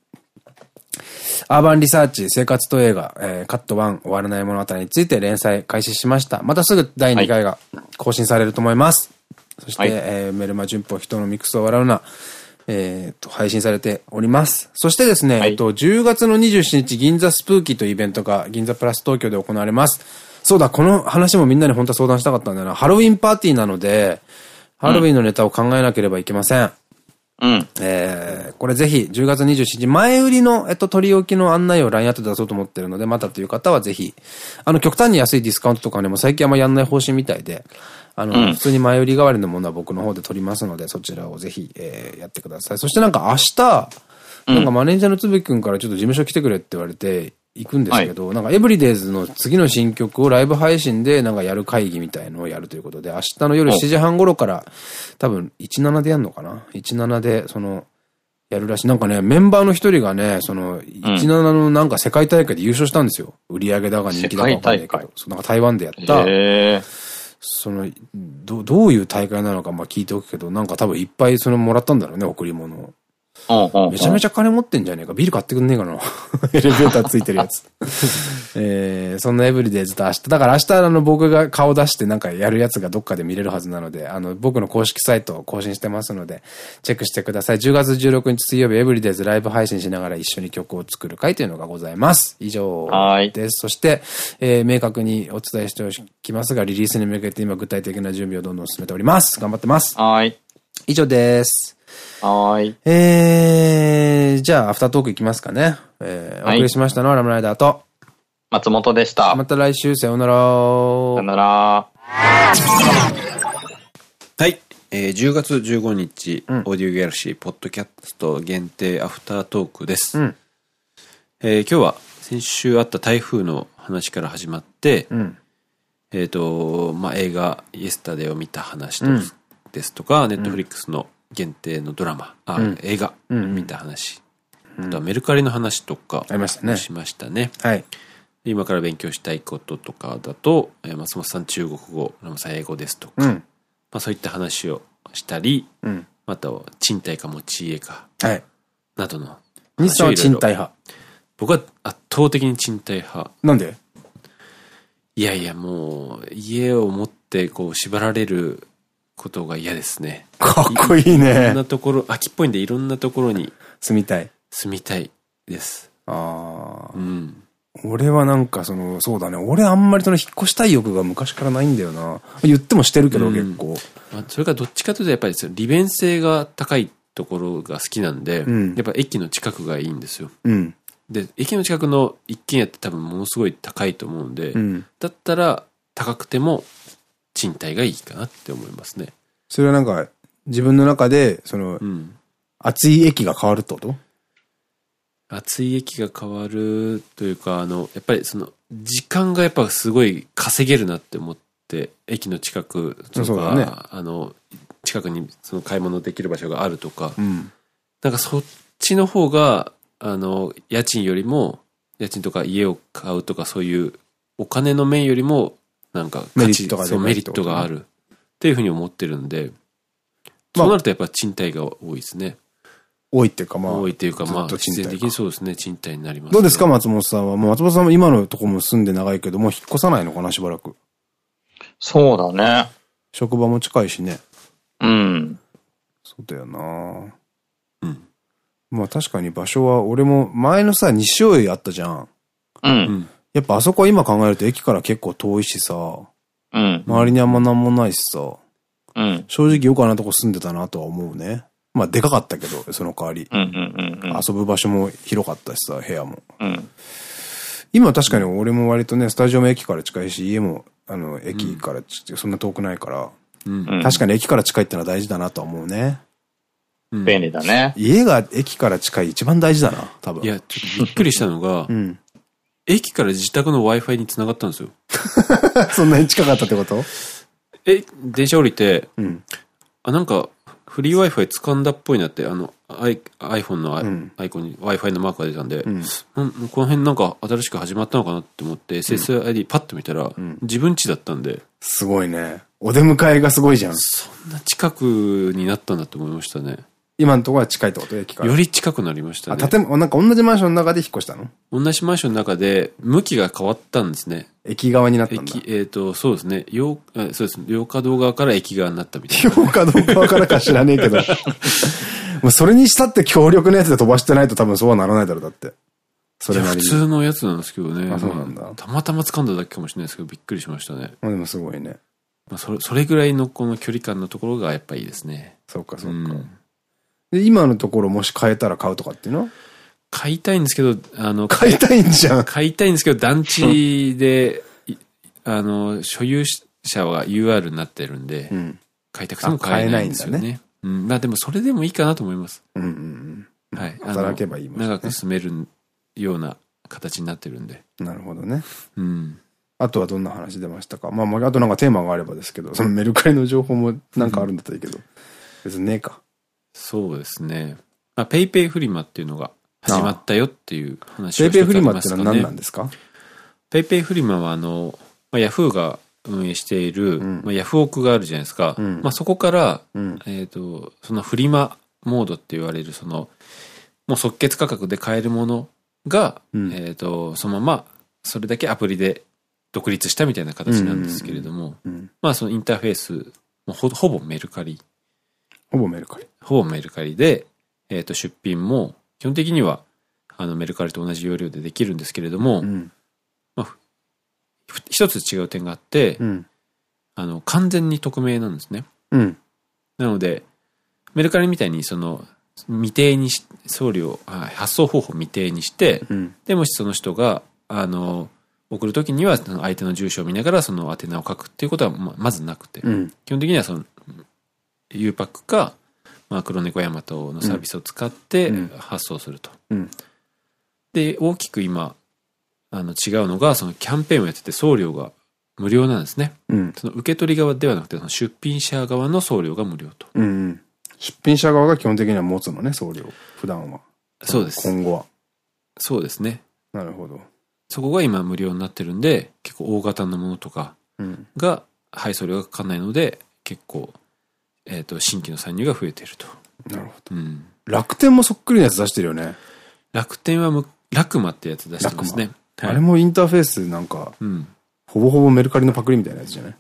アーバンリサーチ、生活と映画、えー、カット1、終わらない物語について連載開始しました。またすぐ第2回が更新されると思います。はい、そして、はい、えー、メルマ順法、人のミックスを笑うな、えっと、配信されております。そしてですね、はい、えっと、10月の27日、銀座スプーキーというイベントが銀座プラス東京で行われます。そうだ、この話もみんなに本当は相談したかったんだよな。ハロウィンパーティーなので、ハロウィンのネタを考えなければいけません。うん。えー、これぜひ、10月27日、前売りの、えっと、取り置きの案内を LINE アットで出そうと思ってるので、またという方はぜひ、あの、極端に安いディスカウントとかね、もう最近あんまやんない方針みたいで、あの、うん、普通に前売り代わりのものは僕の方で取りますので、そちらをぜひ、えー、やってください。そしてなんか明日、なんかマネージャーのつぶきくんからちょっと事務所来てくれって言われて、行くんですけど、はい、なんかエブリデイズの次の新曲をライブ配信でなんかやる会議みたいのをやるということで、明日の夜7時半頃から多分17でやんのかな ?17 でその、やるらしい。なんかね、メンバーの一人がね、その、17のなんか世界大会で優勝したんですよ。売り上げだが人気だかわかんないけど。そうなんか台湾でやった。その、ど、どういう大会なのかまあ聞いておくけど、なんか多分いっぱいそのもらったんだろうね、贈り物を。めちゃめちゃ金持ってんじゃねえか。ビール買ってくんねえかな。エ レベーターついてるやつ。えー、そんなエブリデイズと明日、だから明日あの僕が顔出してなんかやるやつがどっかで見れるはずなので、あの僕の公式サイトを更新してますので、チェックしてください。10月16日水曜日エブリデイズライブ配信しながら一緒に曲を作る会というのがございます。以上です。そして、えー、明確にお伝えしておきますが、リリースに向けて今具体的な準備をどんどん進めております。頑張ってます。はい。以上です。はい。えー、じゃあ、アフタートークいきますかね。えー、お送りしましたのはラムライダーと、松本でした。また来週、さようなら。さよなら。はい。えー、10月15日、うん、オーディオギャラシー、ポッドキャスト限定アフタートークです。うん、えー、今日は先週あった台風の話から始まって、うん、えっと、まあ、映画、イエスタデーを見た話と、ですとか、ネットフリックスの限定のドラマ、あ、うん、映画、見た話、あとはメルカリの話とか、ありましたね。しましたね。はい。今から勉強したいこととかだと、松本さん中国語、ラムさん英語ですとか、うん、まあそういった話をしたり、うん、または賃貸か持ち家か、はい、などの。日産は賃貸派。僕は圧倒的に賃貸派。なんで？いやいや、もう、家を持ってこう縛られることが嫌ですね。かっこいいね。いろんなところ、秋っぽいんでいろんなところに住みたい。住みたいです。ああ。うん。俺はなんかその、そうだね。俺あんまりその引っ越したい欲が昔からないんだよな。言ってもしてるけど、結構。まあ、それからどっちかというとやっぱり利便性が高いところが好きなんで、うん、やっぱ駅の近くがいいんですよ。うん、で、駅の近くの一軒家って多分ものすごい高いと思うんで、うん、だったら高くても賃貸がいいかなって思いますね。それはなんか、自分の中で、その、うん、熱い駅が変わるってこと？熱い駅が変わるというか、あの、やっぱりその、時間がやっぱすごい稼げるなって思って、駅の近くとか、ね、あの、近くにその買い物できる場所があるとか、うん、なんかそっちの方が、あの、家賃よりも、家賃とか家を買うとかそういうお金の面よりもなんかメリットがそうメリットがあるっていうふうに思ってるんで、そうなるとやっぱ賃貸が多いですね。多いっていうかまあ。多いっていうかまあ、必然的にそうですね、賃貸になります、どうですか、松本さんは？もう松本さんも今のとこも住んで長いけど、もう引っ越さないのかな、しばらく。そうだね。職場も近いしね。うん。そうだよなうん。まあ確かに場所は、俺も前のさ、西尾井あったじゃん。うん。やっぱあそこは今考えると駅から結構遠いしさ、うん。周りにあんまなんもないしさ、うん。正直よくあんなとこ住んでたなとは思うね。まあでかかったけど、その代わり。遊ぶ場所も広かったしさ、部屋も。うん。今確かに俺も割とね、スタジオも駅から近いし、家も、あの、駅からそんな遠くないから、うん、確かに駅から近いってのは大事だなとは思うね。便利だね。家が駅から近い一番大事だな、多分。いや、ちょっとびっくりしたのが、うん、駅から自宅の Wi-Fi に繋がったんですよ。そんなに近かったってこと？え、電車降りて、うん、あ、なんか、フリー Wi-Fi 掴んだっぽいなって、あの、iPhone のアイコンに Wi-Fi のマークが出たんで、うん、この辺なんか新しく始まったのかなって思って、SSID パッと見たら、自分家だったんで。すごいね。お出迎えがすごいじゃん。そんな近くになったんだと思いましたね。今のところは近いってこと？駅から。より近くなりましたね。あ、建物、なんか同じマンションの中で引っ越したの？同じマンションの中で、向きが変わったんですね。駅側になったんだ。駅、えっ、ー、と、そうですね。洋、そうですね。洋華堂側から駅側になったみたいな。洋華堂側からか知らねえけど。もうそれにしたって強力なやつで飛ばしてないと多分そうはならないだろう、だって。それなりに。普通のやつなんですけどね。あ、そうなんだ。たまたま掴んだだけかもしれないですけど、びっくりしましたね。まあでもすごいね。まあそれ、それぐらいのこの距離感のところがやっぱいいですね。そうか、そうか。うんで、今のところもし買えたら買うとかっていうの？買いたいんですけど、あの、買いたいんじゃん。買いたいんですけど、団地で、あの、所有者は UR になってるんで、うん、買いたくても買えないんですよね。ねうん。まあでもそれでもいいかなと思います。うんうんうん。はい。働けばいいもんね。長く住めるような形になってるんで。なるほどね。うん。あとはどんな話出ましたか？まあ、あとなんかテーマがあればですけど、そのメルカリの情報もなんかあるんだったらいいけど、別にねえか。そうですね。まあ、ペイペイフリマっていうのが始まったよっていう話をしてペイペイフリマってのは何なんですか？ペイペイフリマはあの、まあ、ヤフーが運営している、うん、まあ、ヤフオクがあるじゃないですか。うん、まあそこから、うん、えっと、そのフリマモードって言われる、その、もう即決価格で買えるものが、えっと、そのまま、それだけアプリで独立したみたいな形なんですけれども、まあそのインターフェース、もほほぼメルカリ。ほぼメルカリ。ほぼメルカリで、えっ、ー、と、出品も、基本的には、あの、メルカリと同じ要領でできるんですけれども、うん、まあ、一つ違う点があって、うん、あの、完全に匿名なんですね。うん、なので、メルカリみたいに、その、未定にし、送料、発送方法未定にして、うん、で、もしその人が、あの、送るときには、相手の住所を見ながら、その宛名を書くっていうことはままずなくて、基本的にはその、U パックか、まあ、黒猫ヤマトのサービスを使って発送すると。うん、で、大きく今、あの違うのが、そのキャンペーンをやってて送料が無料なんですね。うん、その受け取り側ではなくて、その出品者側の送料が無料と。うん、出品者側が基本的には持つのね、送料。普段は。そうです。今後は。そうですね。なるほど。そこが今無料になってるんで、結構大型のものとかが配送料がかかんないので、結構えっ、と、新規の参入が増えていると。なるほど。うん、楽天もそっくりなやつ出してるよね。楽天はむ、ラクマってやつ出してますね。はい、あれもインターフェースなんか、うん、ほぼほぼメルカリのパクリみたいなやつじゃない？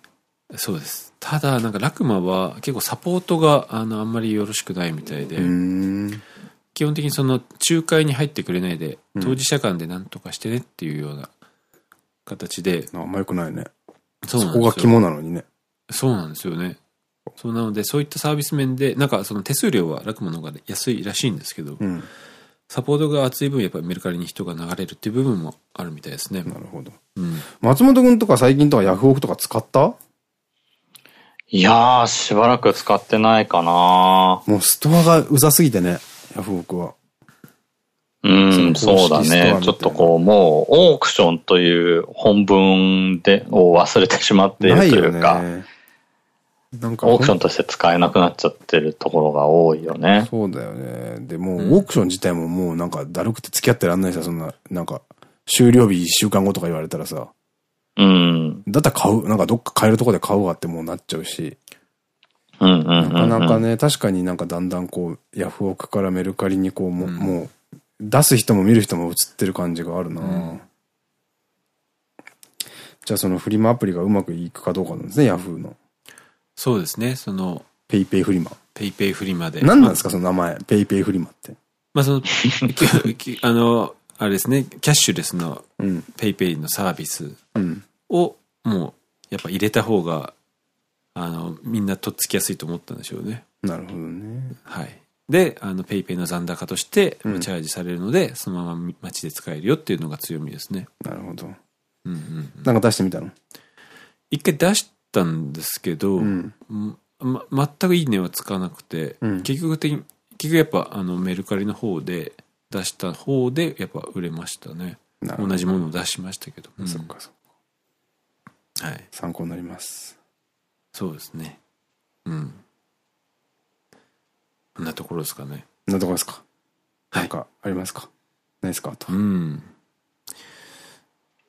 そうです。ただ、なんかラクマは結構サポートが、あの、あんまりよろしくないみたいで、基本的にその仲介に入ってくれないで、当事者間で何とかしてねっていうような形で。あんまよくないね。そうそこが肝なのにね。そうなんですよね。そうなので、そういったサービス面で、なんかその手数料は楽ものが安いらしいんですけど、うん、サポートが厚い分、やっぱりメルカリに人が流れるっていう部分もあるみたいですね。なるほど。うん、松本くんとか最近とかヤフオクとか使った？いやー、しばらく使ってないかなもうストアがうざすぎてね、ヤフオクは。うん、そうだね。ちょっとこう、もう、オークションという本文で、を忘れてしまっているというか。ね、なんかオークションとして使えなくなっちゃってるところが多いよね。そうだよね。で、もう、オークション自体ももうなんかだるくて付き合ってらんないさ、そんな、なんか、終了日一週間後とか言われたらさ。うん。だったら買う、なんかどっか買えるとこで買うわってもうなっちゃうし。うんうんなかなかね、確かになんかだんだんこう、ヤフオクからメルカリにこう、も,、うもう、出す人も見る人も移ってる感じがあるな、うん、じゃあそのフリマアプリがうまくいくかどうかなんですね、ヤフーの。そうですね、その、 PayPay フリマ。 PayPay フリマで。何なんですか、その名前。 PayPay フリマって。まあその、あの、あれですね、キャッシュレスの PayPay のサービスを、もう、やっぱ入れた方が、あの、みんなとっつきやすいと思ったんでしょうね。なるほどね。はい。で、あの、ペイペイの残高として、チャージされるので、うん、そのまま街で使えるよっていうのが強みですね。なるほど。うんうん、なんか出してみたの？一回出したんですけど、うん。ま、全くいいねはつかなくて、うん、結局的に結局やっぱあのメルカリの方で出した方でやっぱ売れましたね。同じものを出しましたけど、うん、そっかそっか。はい。参考になります。そうですね。うん。こんなところですかね。こんなところですか。なんか、ありますか？ないですか？と。うん。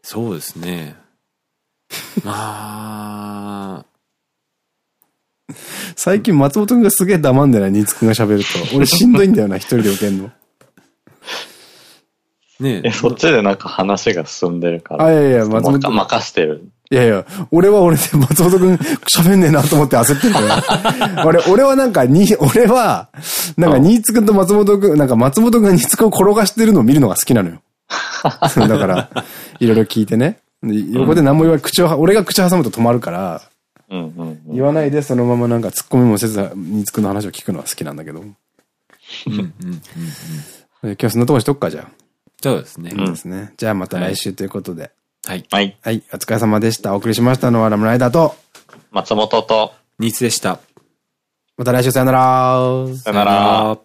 そうですね。ま あ、最近松本くんがすげえ黙んでない、新津くんが喋ると。俺しんどいんだよな、一人で受けんの。ねえ。そっちでなんか話が進んでるから。あ、いやいや、松本君。任してる。いやいや、俺は俺で 松本くん喋んねえなと思って焦ってるから。俺、俺はなんかに、俺は、なんか新津くんと松本くん、なんか松本くんが新津くんを転がしてるのを見るのが好きなのよ。だから、いろいろ聞いてね。横で何も言わない、口を、俺が口挟むと止まるから、言わないでそのままなんか突っ込みもせず、新津くんの話を聞くのは好きなんだけど。今日そんなとこしとくか、じゃあ。そうですね。そうですね。じゃあまた来週ということで。はい。はい。はい。お疲れ様でした。お送りしましたのはラムライダーと、松本と、ニーツでした。また来週さよなら。さよなら。